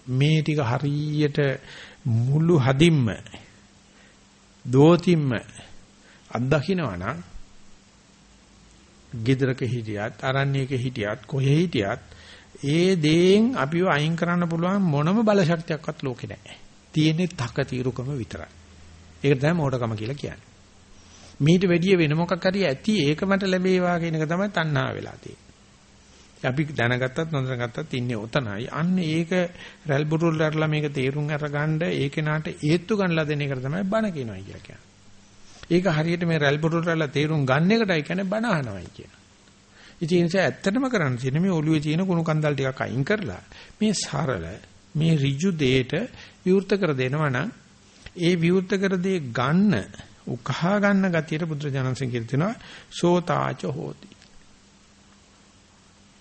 මේ ටික හරියට මුළු හදින්ම දෝතිම්ම අත්දකින්නවා නම් ගෙදරක හිටියත් අරණ්‍යයක හිටියත් කොහේ හිටියත් ඒ දේෙන් අපිව අයින් කරන්න පුළුවන් මොනම බල ශක්තියක්වත් ලෝකේ නැහැ. තියෙන්නේ තක తీරුකම විතරයි. ඒක තමයි මෝඩකම කියලා කියන්නේ. මීට වැඩිය වෙන මොකක් හරි ඇති ඒක මට ලැබේවා කියන එක තමයි තණ්හා වෙලා තියෙන්නේ. අපි දැනගත්තත් නොදැනගත්තත් ඉන්නේ ඔතනයි. අන්න ඒක රැල් බුරුල් රැල්ලා මේක තේරුම් අරගන්න ඒක නාට ඒත්තු ගන්නලා දෙන එකට තමයි බණ කියනවා කියලා කියන්නේ. ඒක හරියට මේ රැල් බුරුල් රැල්ලා තේරුම් ගන්න එකටයි කියන්නේ බණ අහනවයි කියන. ඉතින් ඒ නිසා ඇත්තටම කරන්න තියෙන්නේ මේ ඔළුවේ තියෙන කුණු කන්දල් ටිකක් අයින් කරලා මේ සරල මේ ඍජු දෙයට විවෘත කර දෙනවා නම් ඒ විවෘත කර දේ ගන්න උකහා ගන්න ගතියට බුදුරජාණන්සේ කියලා තිනවා සෝතාච හෝති.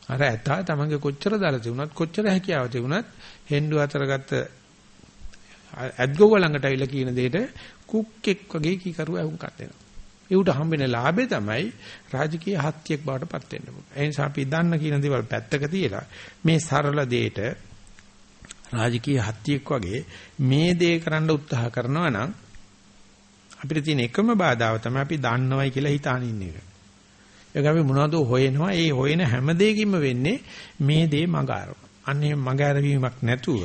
අර ඇතා තමන්ගේ කොච්චර දාලා තිබුණත් කොච්චර හැකියාව තිබුණත් හෙන්ඩු අතර ගත්ත ඇද්ගොව ළඟට අවිලා කියන දෙයට කුක්ෙක් වගේ කීකරුව වුන්කත් දෙනවා. ඒකට හම්බෙන ලාභේ තමයි රාජකීය හත්තියක් බවට පත් වෙන්න පුළුවන්. ඒ නිසා අපි දන්න කියන දේවල් පැත්තක තියලා මේ සරල දෙයට රාජකීය හත්තියක් වගේ මේ දේ කරන්න උත්සාහ කරනවා නම් අපිට තියෙන එකම බාධාව තමයි අපි දන්නවයි කියලා හිතාන ඉන්න එක. ඒක අපි මොනවද හොයනවා? ඒ හොයන හැම දෙයකින්ම වෙන්නේ මේ දේ මඟ අරම. අන්නේ මඟ අරවීමක් නැතුව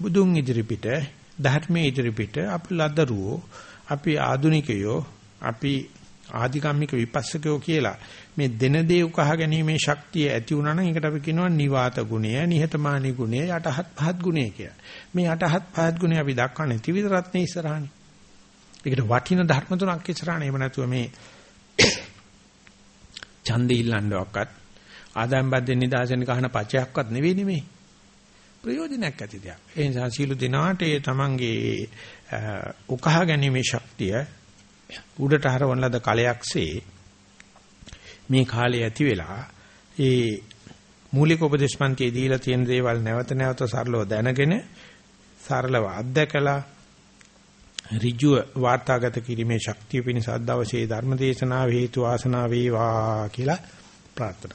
බුදුන් ඉදිරිපිට ධර්මයේ ඉදිරිපිට අපි ලදරුවෝ අපි ආදුනිකයෝ අපි ආධිකම්මික විපස්සකයෝ කියලා මේ දෙන දේ උකහා ගැනීමේ ශක්තිය ඇති වුණා නම් ඒකට අපි කියනවා නිවාත ගුණය, නිහතමානී ගුණය, යටහත් පහත් ගුණය කියලා. මේ යටහත් පහත් ගුණය අපි දක්වන්නේ ත්‍රිවිධ රත්නේ ඉස්සරහනේ. ඒකට වටින ධර්ම තුනක් ඉස්සරහනේ. එහෙම නැතුව මේ ඡන්දේ ඉල්ලන්නවක්වත් ආදායම් බද්දෙන් නිදාසෙන් කහන පචයක්වත් නෙවෙයි නෙමේ. ප්‍රයෝජනයක් ඇති දෙයක්. ඒ නිසා සීල දිනාට ඒ තමන්ගේ උකහා ගැනීමේ ශක්තිය උඩට හරවන ලද කලයක්සේ මේ කාලේ ඇති වෙලා ඒ මූලික උපදේශපන්තියේ දීලා තියෙන දේවල් නැවත නැවත සරලව දැනගෙන සරලව අත්දකලා ඍජුව වාර්තාගත කිරීමේ ශක්තිය පිණිස අදවසේ ධර්මදේශනා හේතු වාසනා වේවා කියලා ප්‍රාර්ථනා